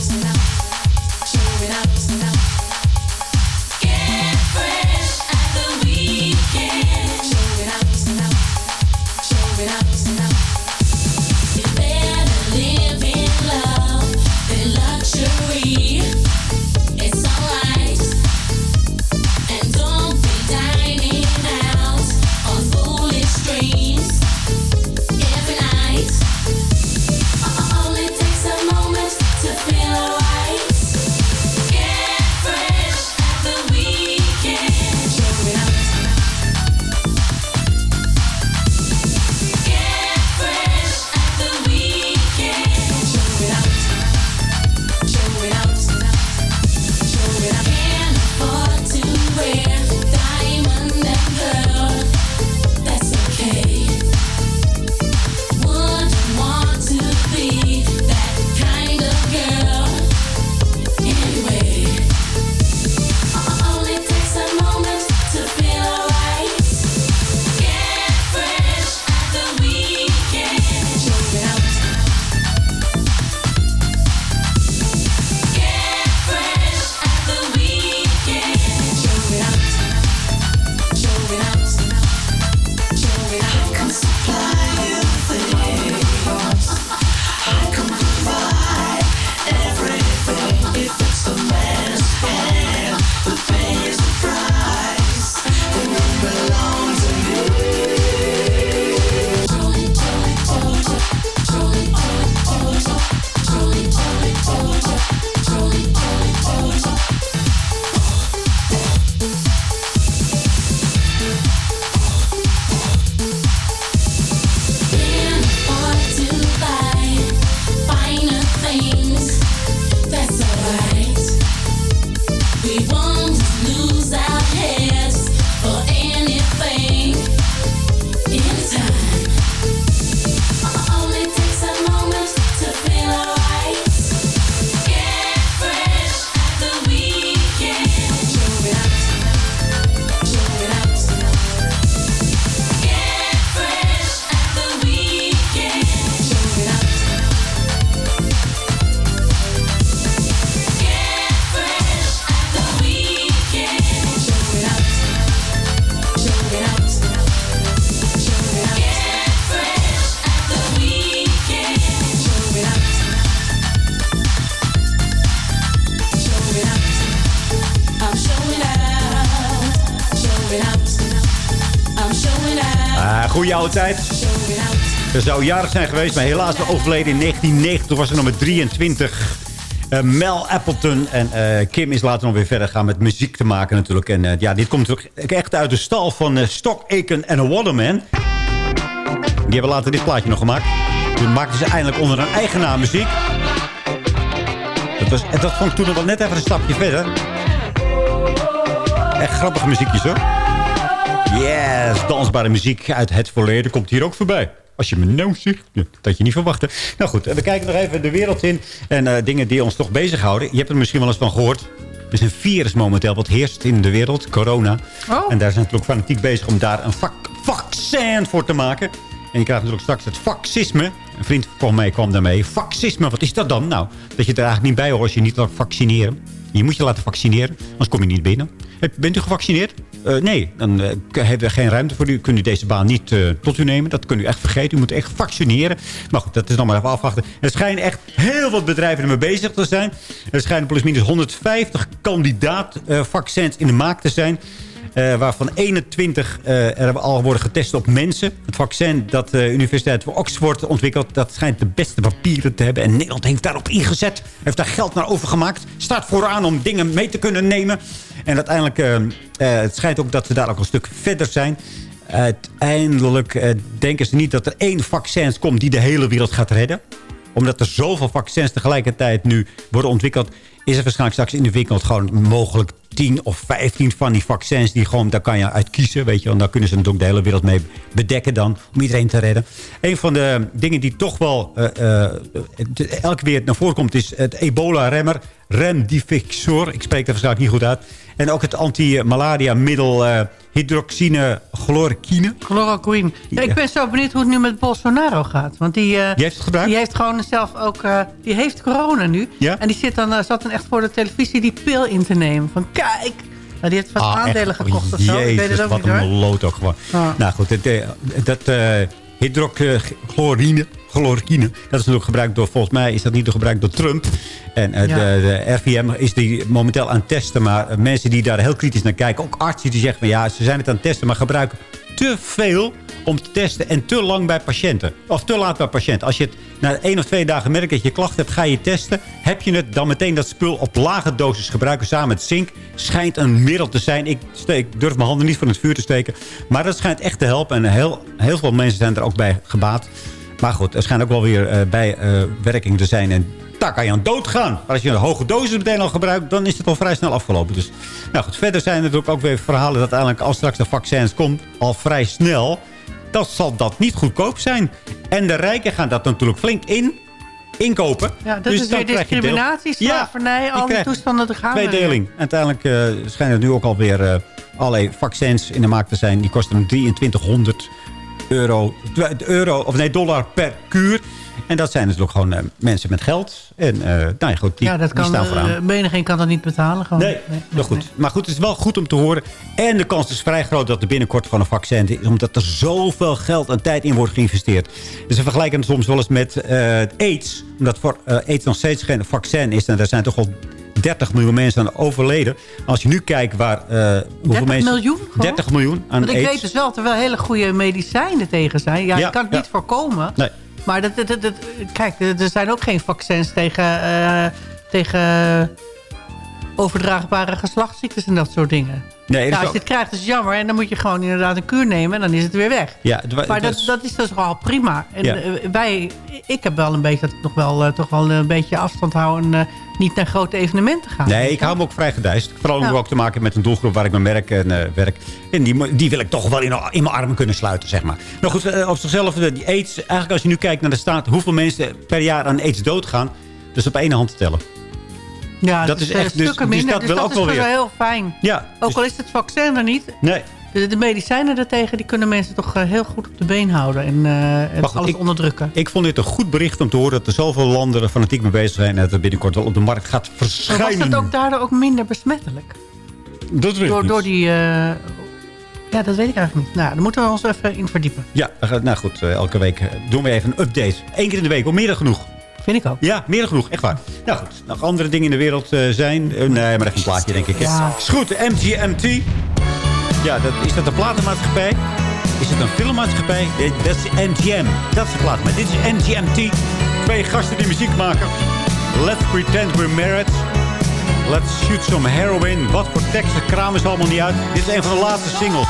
goede tijd. Ze zou jarig zijn geweest, maar helaas overleden in 1990. Toen was ze nummer 23. Eh, Mel Appleton en eh, Kim is later nog weer verder gaan met muziek te maken natuurlijk. En eh, ja, dit komt natuurlijk echt uit de stal van Stock Aitken en Waterman. Die hebben later dit plaatje nog gemaakt. Toen maakten ze eindelijk onder hun eigen naam muziek. Dat, was, dat vond toen nog wel net even een stapje verder. Echt grappige muziekjes hoor. Yes, dansbare muziek uit het verleden komt hier ook voorbij. Als je me nou zegt, ja, dat je niet verwachten. Nou goed, we kijken nog even de wereld in. En eh, dingen die ons toch bezighouden. Je hebt er misschien wel eens van gehoord. Er is een virus momenteel wat heerst in de wereld. Corona. Oh. En daar zijn natuurlijk fanatiek bezig om daar een vac- vaccin voor te maken. En je krijgt natuurlijk straks het vaccisme. Een vriend van mij kwam daarmee. Vaccisme, wat is dat dan? Nou, dat je er eigenlijk niet bij hoort als je niet laat vaccineren. Je moet je laten vaccineren, anders kom je niet binnen. Bent u gevaccineerd? Eh, nee, dan eh, hebben we geen ruimte voor u. Kunt u deze baan niet eh, tot u nemen. Dat kunt u echt vergeten. U moet echt vaccineren. Maar goed, dat is nog maar even afwachten. Er schijnen echt heel wat bedrijven ermee bezig te zijn. Er schijnen plusminus 150 kandidaat vaccins in de maak te zijn. Eh, waarvan 21 eh, er al worden getest op mensen. Het vaccin dat de Universiteit van Oxford ontwikkelt... dat schijnt de beste papieren te hebben. En Nederland heeft daarop ingezet. Heeft daar geld naar overgemaakt. Staat vooraan om dingen mee te kunnen nemen. En uiteindelijk eh, eh, het schijnt ook dat ze daar ook een stuk verder zijn. Uiteindelijk eh, denken ze niet dat er één vaccin komt... die de hele wereld gaat redden omdat er zoveel vaccins tegelijkertijd nu worden ontwikkeld... is er waarschijnlijk straks in de wereld gewoon mogelijk 10 of 15 van die vaccins... die gewoon, daar kan je uit kiezen, weet je. En daar kunnen ze natuurlijk de hele wereld mee bedekken dan... om iedereen te redden. Een van de dingen die toch wel eh, eh, elke weer naar voren komt... is het ebola-remmer Remdifixor. Ik spreek dat waarschijnlijk niet goed uit. En ook het anti-malaria-middel eh hydroxine chloroquine. Chloroquine. Ja, ik ben zo benieuwd hoe het nu met Bolsonaro gaat. Want die, eh, Die heeft het gebruikt? Die heeft gewoon zelf ook... eh, die heeft corona nu. Ja? En die zit dan, zat dan echt voor de televisie die pil in te nemen. Van kijk... Nou, die heeft wat Ah, aandelen echt? gekocht of Oh, zo. Ik weet Jezus, het ook wat niet een ook gewoon. Ah. Nou goed, dat eh hydrochlorine, chloroquine, dat is natuurlijk gebruikt door, volgens mij is dat niet door gebruikt door Trump. En eh, Ja. de, de RVM is die momenteel aan het testen, maar eh, mensen die daar heel kritisch naar kijken, ook artsen die zeggen van ja, ze zijn het aan het testen, maar gebruiken te veel om te testen en te lang bij patiënten. Of te laat bij patiënten. Als je het na één of twee dagen merkt dat je klachten hebt, ga je testen. Heb je het, dan meteen dat spul op lage dosis gebruiken samen met zink. Schijnt een middel te zijn. Ik, steek, durf mijn handen niet van het vuur te steken. Maar dat schijnt echt te helpen. En heel, heel veel mensen zijn er ook bij gebaat. Maar goed, er schijnt ook wel weer eh, bijwerking te zijn. En daar kan je aan doodgaan. Maar als je een hoge dosis meteen al gebruikt, dan is het al vrij snel afgelopen. Dus, nou goed, verder zijn er natuurlijk ook weer verhalen dat uiteindelijk als straks de vaccins komt, al vrij snel, dan zal dat niet goedkoop zijn. En de rijken gaan dat natuurlijk flink in, inkopen. Ja, dat Dus is weer discriminatie, slavernij, je al die toestanden te gaan. Tweedeling. Uiteindelijk eh, schijnen er nu ook alweer eh allerlei vaccins in de maak te zijn. Die kosten een 2300 euro, euro of nee, dollar per kuur. En dat zijn natuurlijk gewoon eh, mensen met geld. En eh nou ja, goed, die, ja, dat die kan, staan vooraan. uh, menigeen kan dat niet betalen. Gewoon. Nee, maar goed. Maar goed, het is wel goed om te horen. En de kans is vrij groot dat er binnenkort gewoon een vaccin is. Omdat er zoveel geld en tijd in wordt geïnvesteerd. Dus we vergelijken het soms wel eens met eh, AIDS. Omdat voor eh, AIDS nog steeds geen vaccin is. En er zijn toch al 30 miljoen mensen aan overleden. Als je nu kijkt waar... eh, hoeveel 30 mensen, miljoen? gewoon? 30 miljoen aan Want ik AIDS. weet dus wel dat er wel hele goede medicijnen tegen zijn. Ja, Ja, je kan het ja. niet voorkomen. Nee. Maar dat, dat, dat, kijk, er er zijn ook geen vaccins tegen, eh, tegen overdraagbare geslachtsziektes en dat soort dingen. Nee, als ook- je het krijgt, is het jammer. En dan moet je gewoon inderdaad een kuur nemen en dan is het weer weg. Ja, maar dat, dat is dus wel prima. En Ja. eh, wij, ik heb wel een beetje dat ik nog wel, eh, toch wel een beetje afstand hou en eh, niet naar grote evenementen ga. Nee, ik hou me ook vrij gedijst. Vooral Ja. ook te maken met een doelgroep waar ik mijn merk en werk. En die, die wil ik toch wel in, in mijn armen kunnen sluiten, zeg maar. Nou goed, op zichzelf, die aids... Eigenlijk als je nu kijkt naar de staat... hoeveel mensen per jaar aan aids doodgaan... dus op één hand te tellen. Ja, dat het is eh, echt- dus- stukken dus minder. dat Dus wil dat ook is wel weer. heel fijn. Ja, Ook dus- al is het vaccin er niet. Nee. De, de medicijnen daartegen die kunnen mensen toch eh, heel goed op de been houden. En, goed, alles ik- onderdrukken. Ik vond dit een goed bericht om te horen... dat er zoveel landen er fanatiek mee bezig zijn... en dat het binnenkort wel op de markt gaat Maar was verschijnen. het ook daardoor ook minder besmettelijk? Dat weet ik Door, niet. door die... eh, ja, dat weet ik eigenlijk niet. Nou, daar moeten we ons even in verdiepen. Ja, nou goed, elke week doen we even een update. Eén keer in de week, al meer dan genoeg. Vind ik ook. Ja, meer dan genoeg, echt waar. Nou goed, nog andere dingen in de wereld eh, zijn. Eh, nee, maar even een plaatje, denk ik. hè. Ja. Is goed, MGMT. Ja, dat, is dat een platenmaatschappij? Is het een filmmaatschappij? Dat is NGM. Dat is de plaat. Maar dit is NGMT. Twee gasten die muziek maken. Let's pretend we're married. Let's shoot some heroin. Wat voor teksten kramen ze allemaal niet uit. Dit is een van de laatste singles.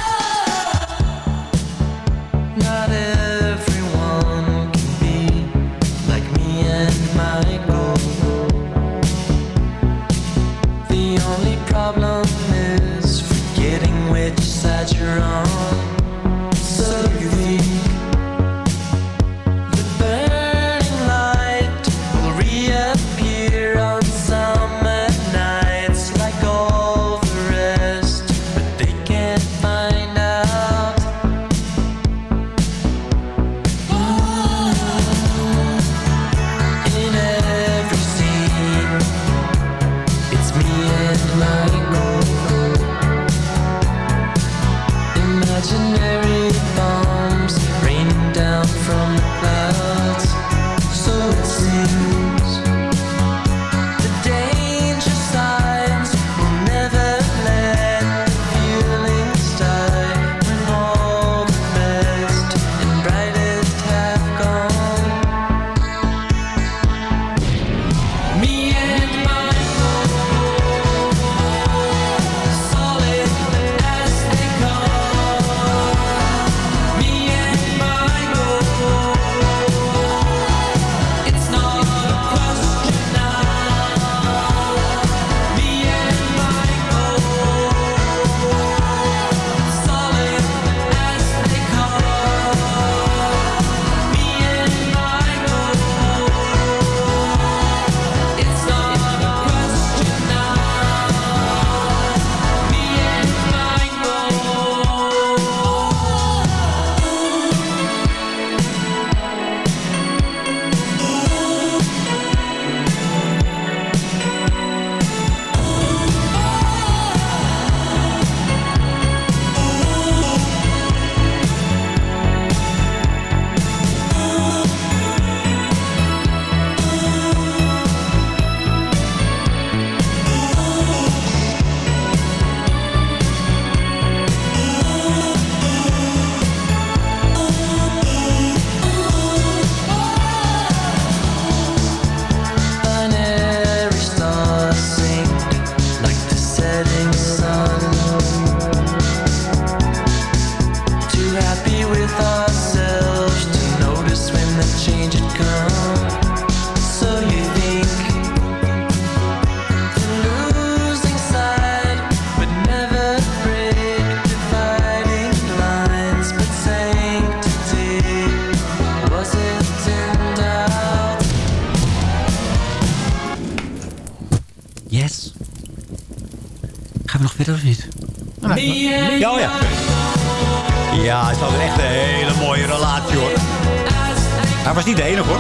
Niet de enige hoor.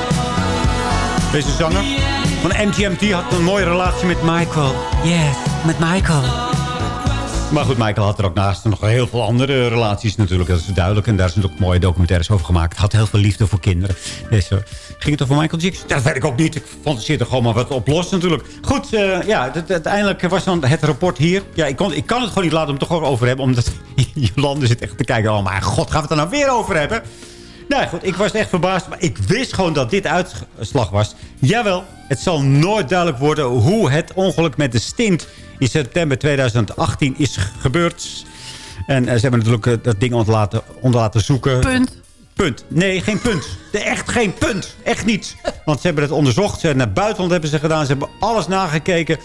Deze zanger van MGMT had een mooie relatie met Michael. Yes, met Michael. Maar goed, Michael had er ook naast nog heel veel andere relaties natuurlijk. Dat is duidelijk. En daar zijn ook mooie documentaires over gemaakt. Had heel veel liefde voor kinderen. Dus, ging het over Michael Jackson? Dat weet ik ook niet. Ik fantaseer er gewoon maar wat op los natuurlijk. Goed, eh, ja, uiteindelijk was dan het rapport hier. Ja, ik, kon, ik kan het gewoon niet laten om het gewoon over hebben. Omdat Jolande zit echt te kijken. Oh mijn god, gaan we het er nou weer over hebben? Nou goed, ik was echt verbaasd. Maar ik wist gewoon dat dit uitslag was. Jawel, het zal nooit duidelijk worden hoe het ongeluk met de stint in september 2018 is gebeurd. En eh, ze hebben natuurlijk eh, dat ding onder laten, onder laten zoeken. Punt. Punt. Nee, geen punt. Echt geen punt. Echt niet. Want ze hebben het onderzocht. Ze hebben naar buitenland hebben ze gedaan. Ze hebben alles nagekeken.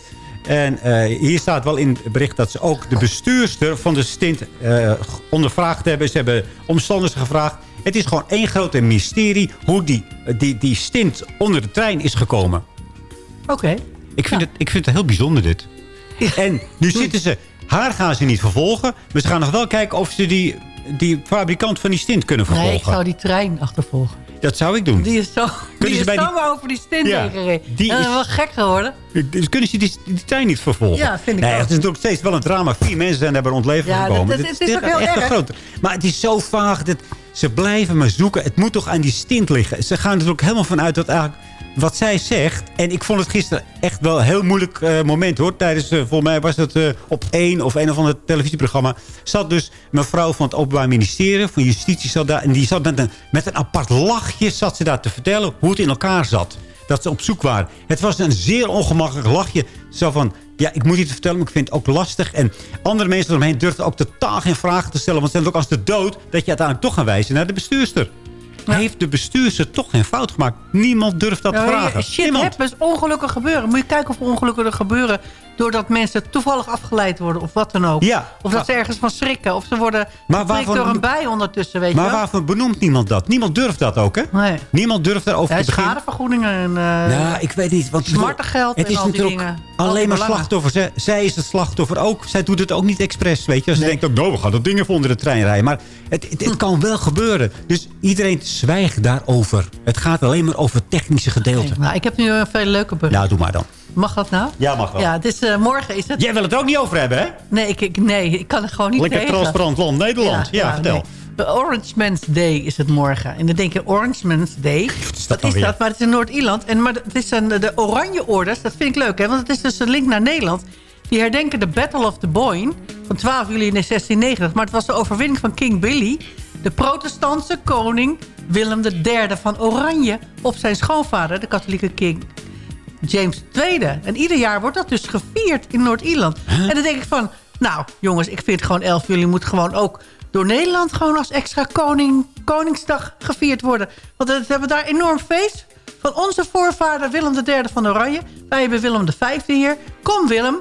En eh, hier staat wel in het bericht dat ze ook de bestuurster van de stint ondervraagd hebben. Ze hebben omstanders gevraagd. Het is gewoon één grote mysterie hoe die, die, die stint onder de trein is gekomen. Oké. Ik vind, het, ik vind het heel bijzonder dit. En nu zitten ze... Haar gaan ze niet vervolgen. Maar ze gaan nog wel kijken of ze die, die fabrikant van die stint kunnen vervolgen. Nee, ik zou die trein achtervolgen. Dat zou ik doen. Die is zo, die ze is bij die- zomaar over die stint Ja, heen gereden. die Dat is is- wel gek geworden. Dus kunnen ze die, die trein niet vervolgen? Ja, vind ik nee, ook. Het is natuurlijk steeds wel een drama. Vier mensen zijn daarbij om het leven Ja, gekomen. dat- het is ook dit heel echt een erg. grote. Maar het is zo vaag. Dat ze blijven maar zoeken. Het moet toch aan die stint liggen. Ze gaan er ook helemaal vanuit dat eigenlijk wat zij zegt... en ik vond het gisteren echt wel een heel moeilijk eh, moment, hoor. Tijdens, eh, volgens mij was het eh, op één of een of ander televisieprogramma... zat dus mevrouw van het Openbaar Ministerie van Justitie... Zat daar, en die zat met een, met een apart lachje zat ze daar te vertellen hoe het in elkaar zat. Dat ze op zoek waren. Het was een zeer ongemakkelijk lachje. Zo van, ja, ik moet iets vertellen, maar ik vind het ook lastig. En andere mensen eromheen durfden ook totaal geen vragen te stellen. Want het is ook als de dood dat je uiteindelijk toch gaat wijzen naar de bestuurster. Heeft de bestuurster toch geen fout gemaakt? Niemand durft dat te Ja, vragen. Shit Niemand. happens, ongelukken gebeuren. Moet je kijken of ongelukken er gebeuren... doordat mensen toevallig afgeleid worden of wat dan ook. Ja. Of dat ze ergens van schrikken. Of ze worden Maar waarvan- door een bij ondertussen, weet Maar je wel. waarvoor benoemt niemand dat? Niemand durft dat ook, hè? Nee. Niemand durft daarover Ja, te beginnen. schadevergoedingen en uh, Ja, ik weet niet. Want smartengeld het en is al die dingen. Alleen maar belangen. slachtoffer. Zij, is het slachtoffer ook. Zij doet het ook niet expres, weet je. Ze denkt ook, nou, we gaan dat dingen voor onder de trein rijden. Maar het, het, het kan wel gebeuren. Dus iedereen zwijgt daarover. Het gaat alleen maar over het technische gedeelte. Nou, ik heb nu een veel leuke bericht. Nou, doe maar dan. Mag dat nou? Ja, mag wel. Ja, het is, eh, morgen is het... Jij wil het ook niet over hebben, hè? Nee, ik, ik, nee, ik kan er gewoon niet Lekker tegen. transparant land, Nederland. Ja, vertel. nee. De Orange Man's Day is het morgen. En dan denk je, Orange Man's Day. Wat is dat Wat is dat? Maar het is in Noord-Ierland. En Maar het is een, de Oranje Orders. Dat vind ik leuk, hè? Want het is dus een link naar Nederland. Die herdenken de Battle of the Boyne van 12 juli 1690. Maar het was de overwinning van King Billy. De protestantse koning Willem III van Oranje. Op zijn schoonvader, de katholieke king James II. En ieder jaar wordt dat dus gevierd in Noord-Ierland. En dan denk ik van, nou jongens, ik vind gewoon 11 juli moet gewoon ook door Nederland gewoon als extra koning, Koningsdag gevierd worden. Want we hebben daar enorm feest van onze voorvader Willem III van Oranje. Wij hebben Willem V hier. Kom Willem,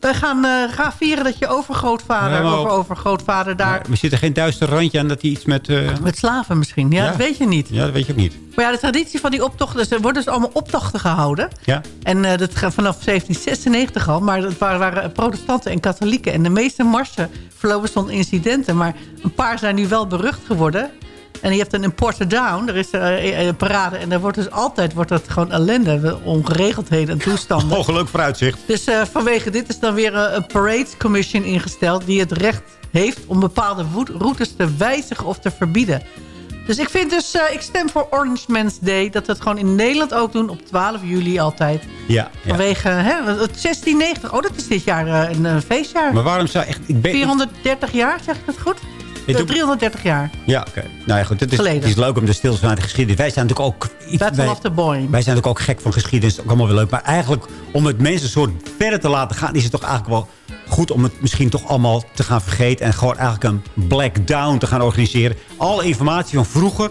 we gaan, eh, gaan vieren dat je overgrootvader, Ja, maar op- over overgrootvader daar... Maar zit er geen duister randje aan dat hij iets met... eh, Met slaven misschien, ja, Ja. dat weet je niet. Ja, dat weet je ook niet. Maar ja, de traditie van die optochten, dus er worden dus allemaal optochten gehouden. Ja? En eh, dat gaat vanaf 1796 al. Maar dat waren, waren protestanten en katholieken. En de meeste marsen verlopen zonder incidenten. Maar een paar zijn nu wel berucht geworden. En je hebt een in Portadown. Er is eh, een parade. En daar wordt dus altijd wordt dat gewoon ellende. Ongeregeldheden en toestanden. Ongelukkig vooruitzicht. Dus eh, vanwege dit is dan weer eh, een parade commission ingesteld... die het recht heeft om bepaalde routes te wijzigen of te verbieden. Dus ik vind dus, eh, ik stem voor Orange Man's Day... dat we het gewoon in Nederland ook doen op 12 juli altijd. Ja, ja. Vanwege hè, het 1690. Oh, dat is dit jaar eh, een eh, feestjaar. Maar waarom zou echt... Ik ben, 430 jaar, zeg ik dat goed? Ik Eh, doe- 330 jaar. Ja, oké. Nou ja, goed. Het is, Geleden. het is leuk om de stil te staan de geschiedenis. Wij zijn natuurlijk ook... Battle wij, the Boyne. wij zijn natuurlijk ook gek van geschiedenis. Dat is ook allemaal wel leuk. Maar eigenlijk, om het mensen soort verder te laten gaan... is het toch eigenlijk wel goed om het misschien toch allemaal te gaan vergeten... en gewoon eigenlijk een black down te gaan organiseren. Alle informatie van vroeger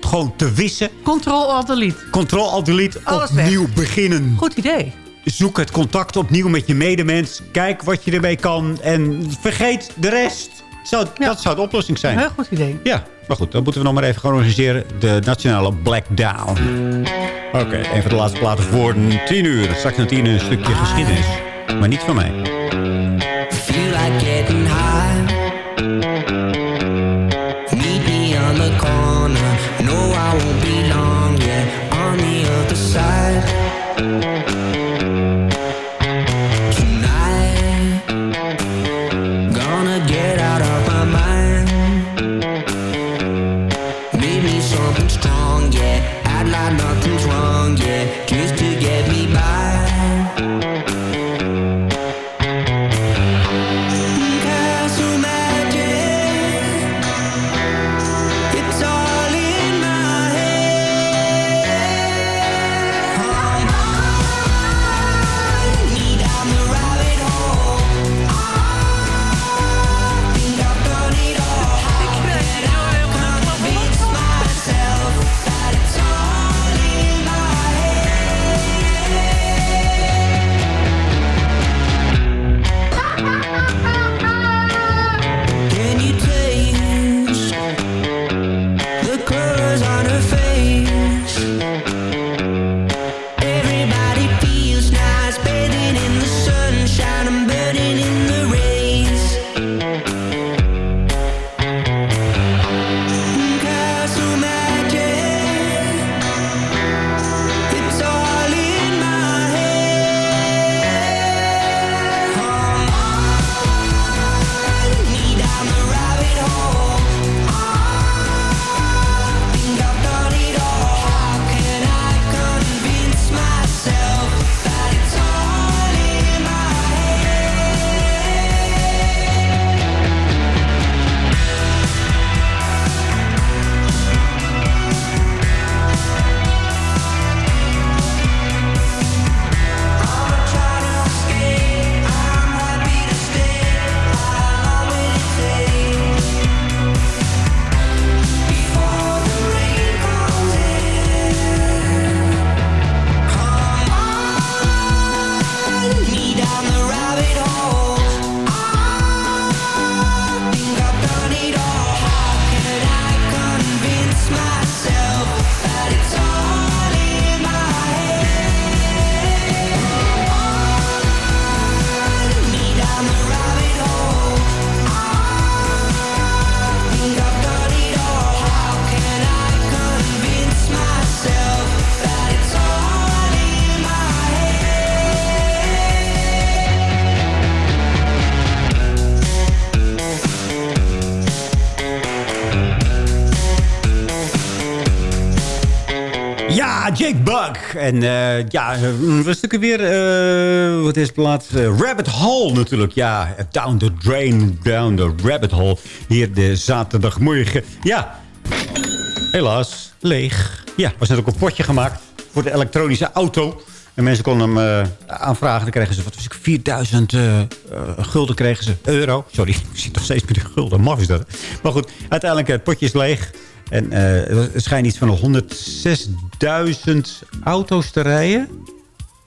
gewoon te wissen. Control alt delete. Control alt delete. Alles opnieuw beginnen. Goed idee. Zoek het contact opnieuw met je medemens. Kijk wat je ermee kan. En vergeet de rest. Zou, Dat zou de oplossing zijn. Heel goed idee. Ja, maar goed, dan moeten we nog maar even gaan organiseren. De nationale Black Down. Oké, even de laatste platen voor tien uur. Straks na tien uur een stukje geschiedenis. Maar niet van mij. En eh, ja, we stukken weer... eh, wat is het plaats? Eh, rabbit Hole natuurlijk. Ja, down the drain, down the rabbit hole. Hier de zaterdagmorgen. Ja, helaas, leeg. Ja, was net ook een potje gemaakt voor de elektronische auto. En mensen konden hem aanvragen. Dan kregen ze, wat was ik, 4000 eh, eh, gulden kregen ze. Euro. Sorry, ik zit nog steeds met die gulden. Maf is dat. Maar goed, uiteindelijk het potje is leeg. En eh, er schijnt iets van 106.000 auto's te rijden.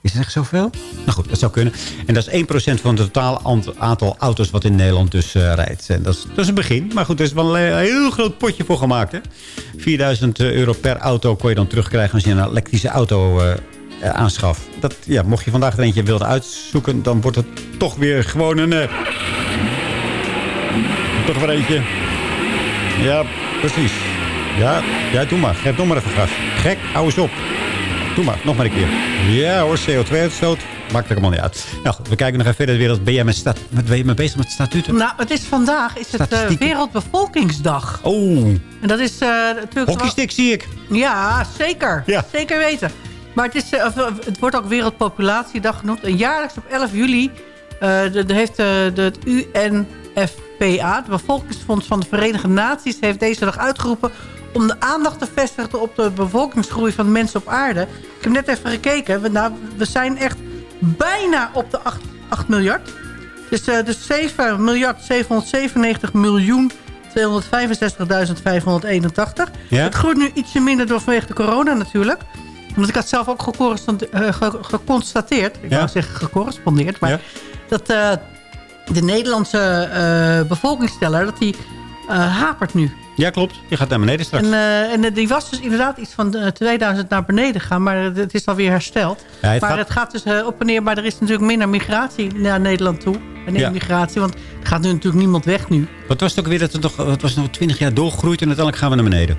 Is het echt zoveel? Nou goed, dat zou kunnen. En dat is 1% van het totale ant- aantal auto's wat in Nederland dus eh, rijdt. En dat is, dat een begin. Maar goed, er is wel een heel groot potje voor gemaakt. Hè? 4000 euro per auto kon je dan terugkrijgen als je een elektrische auto eh, eh, aanschaft. Dat, ja, mocht je vandaag er eentje wilde uitzoeken, dan wordt het toch weer gewoon een... eh, toch weer eentje. Ja, precies. Ja, ja, doe maar. Geef nog maar even gas. Gek, hou eens op. Doe maar, nog maar een keer. Ja hoor, CO2-uitstoot. Maakt er helemaal niet uit. Nou goed, we kijken nog even verder de wereld. Ben jij met, stat met, ben je mee bezig met statuten? Nou, het is vandaag is het eh. Wereldbevolkingsdag. Oh, En dat is eh natuurlijk... hockeystick zie ik. Ja, zeker. Ja. Zeker weten. Maar het, is, eh, het wordt ook Wereldpopulatiedag genoemd. En jaarlijks op 11 juli de, de heeft de, de, het UNFPA, het Bevolkingsfonds van de Verenigde Naties... heeft deze dag uitgeroepen om de aandacht te vestigen op de bevolkingsgroei van mensen op aarde. Ik heb net even gekeken. We, nou, we zijn echt bijna op de 8, 8 miljard. Dus, eh, dus 7 miljard 797 miljoen 265.581. Ja. Het groeit nu ietsje minder door vanwege de corona natuurlijk. Want ik had zelf ook eh, ge- geconstateerd. Ik Ja. wou zeggen gecorrespondeerd. Maar Ja. dat eh, de Nederlandse eh, bevolkingsteller... dat die hapert nu. Ja, klopt. Je gaat naar beneden straks. En, eh, en eh, die was dus inderdaad iets van eh, 2000 naar beneden gegaan. Maar eh, het is alweer hersteld. Ja, het maar gaat- het gaat dus eh, op en neer. Maar er is natuurlijk minder migratie naar Nederland toe. En Ja. immigratie. Want er gaat nu natuurlijk niemand weg nu. Wat was het ook weer dat het nog, wat was het nog 20 jaar doorgroeit en uiteindelijk gaan we naar beneden?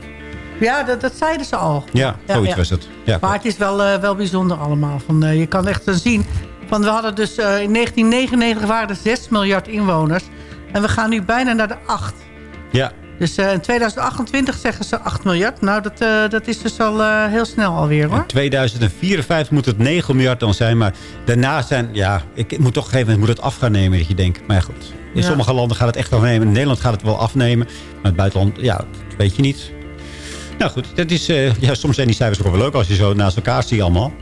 Ja, dat, dat zeiden ze al. Ja, zoiets ja. was het. Ja, Maar het is wel, eh, wel bijzonder allemaal. Van, eh, je kan echt eh, zien. Van, we hadden dus eh, in 1999 waren er 6 miljard inwoners. En we gaan nu bijna naar de 8. ja. Dus eh, in 2028 zeggen ze 8 miljard. Nou, dat, eh, dat is dus al eh, heel snel alweer hoor. In 2054 moet het 9 miljard dan zijn. Maar daarna zijn... Ja, ik moet toch op een gegeven moment moet het af gaan nemen. Dat je denkt, maar goed. In Ja. sommige landen gaat het echt afnemen. In Nederland gaat het wel afnemen. Maar het buitenland, ja, dat weet je niet. Nou goed, dat is, ja, soms zijn die cijfers ook wel leuk als je zo naast elkaar ziet allemaal.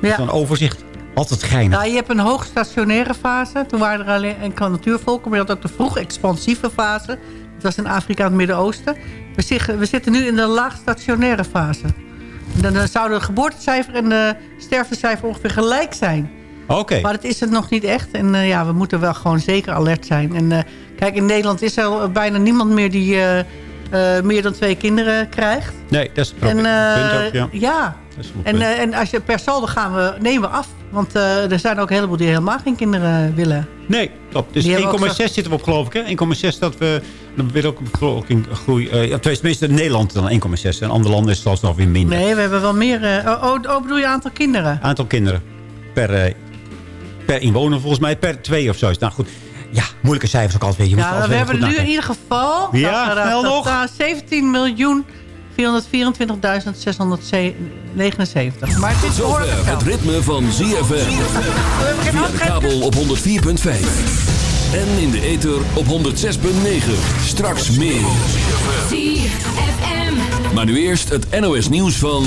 Ja. Zo'n overzicht. Altijd geinig. Nou, je hebt een hoogstationaire fase. Toen waren er alleen enkele natuurvolken. Maar je had ook de vroeg expansieve fase. Dat was in Afrika en het Midden-Oosten. We, we zitten nu in de laagstationaire fase. En dan, zouden de geboortecijfer en de sterftecijfer ongeveer gelijk zijn. Oké. Maar dat is het nog niet echt. En eh, ja, we moeten wel gewoon zeker alert zijn. En eh, kijk, in Nederland is er bijna niemand meer die eh, eh, meer dan twee kinderen krijgt. Nee, dat is het En, probleem. eh, Punt ook, ja. ja. En, eh, en als je per saldo gaan we, nemen we af. Want eh, er zijn ook een heleboel die helemaal geen kinderen willen. Nee, klopt. Dus Die 1,6 hebben ook zo- zitten we op, geloof ik. hè? 1,6 dat we... Dan wil ook een bevolkinggroei... eh ja, tenminste, in Nederland dan 1,6. En andere landen is het zelfs nog weer minder. Nee, we hebben wel meer... eh, oh, bedoel je aantal kinderen? Aantal kinderen per, eh, per inwoner volgens mij. Per twee of zo. Nou goed. Ja, moeilijke cijfers ook altijd. Je. Ja, we hebben nu in ieder geval... Ja, dat- snel dat- nog. dat- 17 miljoen 424.679. Maar het is behoorlijk het ritme van ZFM. Via de kabel op 104.5. En in de ether op 106.9. Straks meer. Maar nu eerst het NOS nieuws van...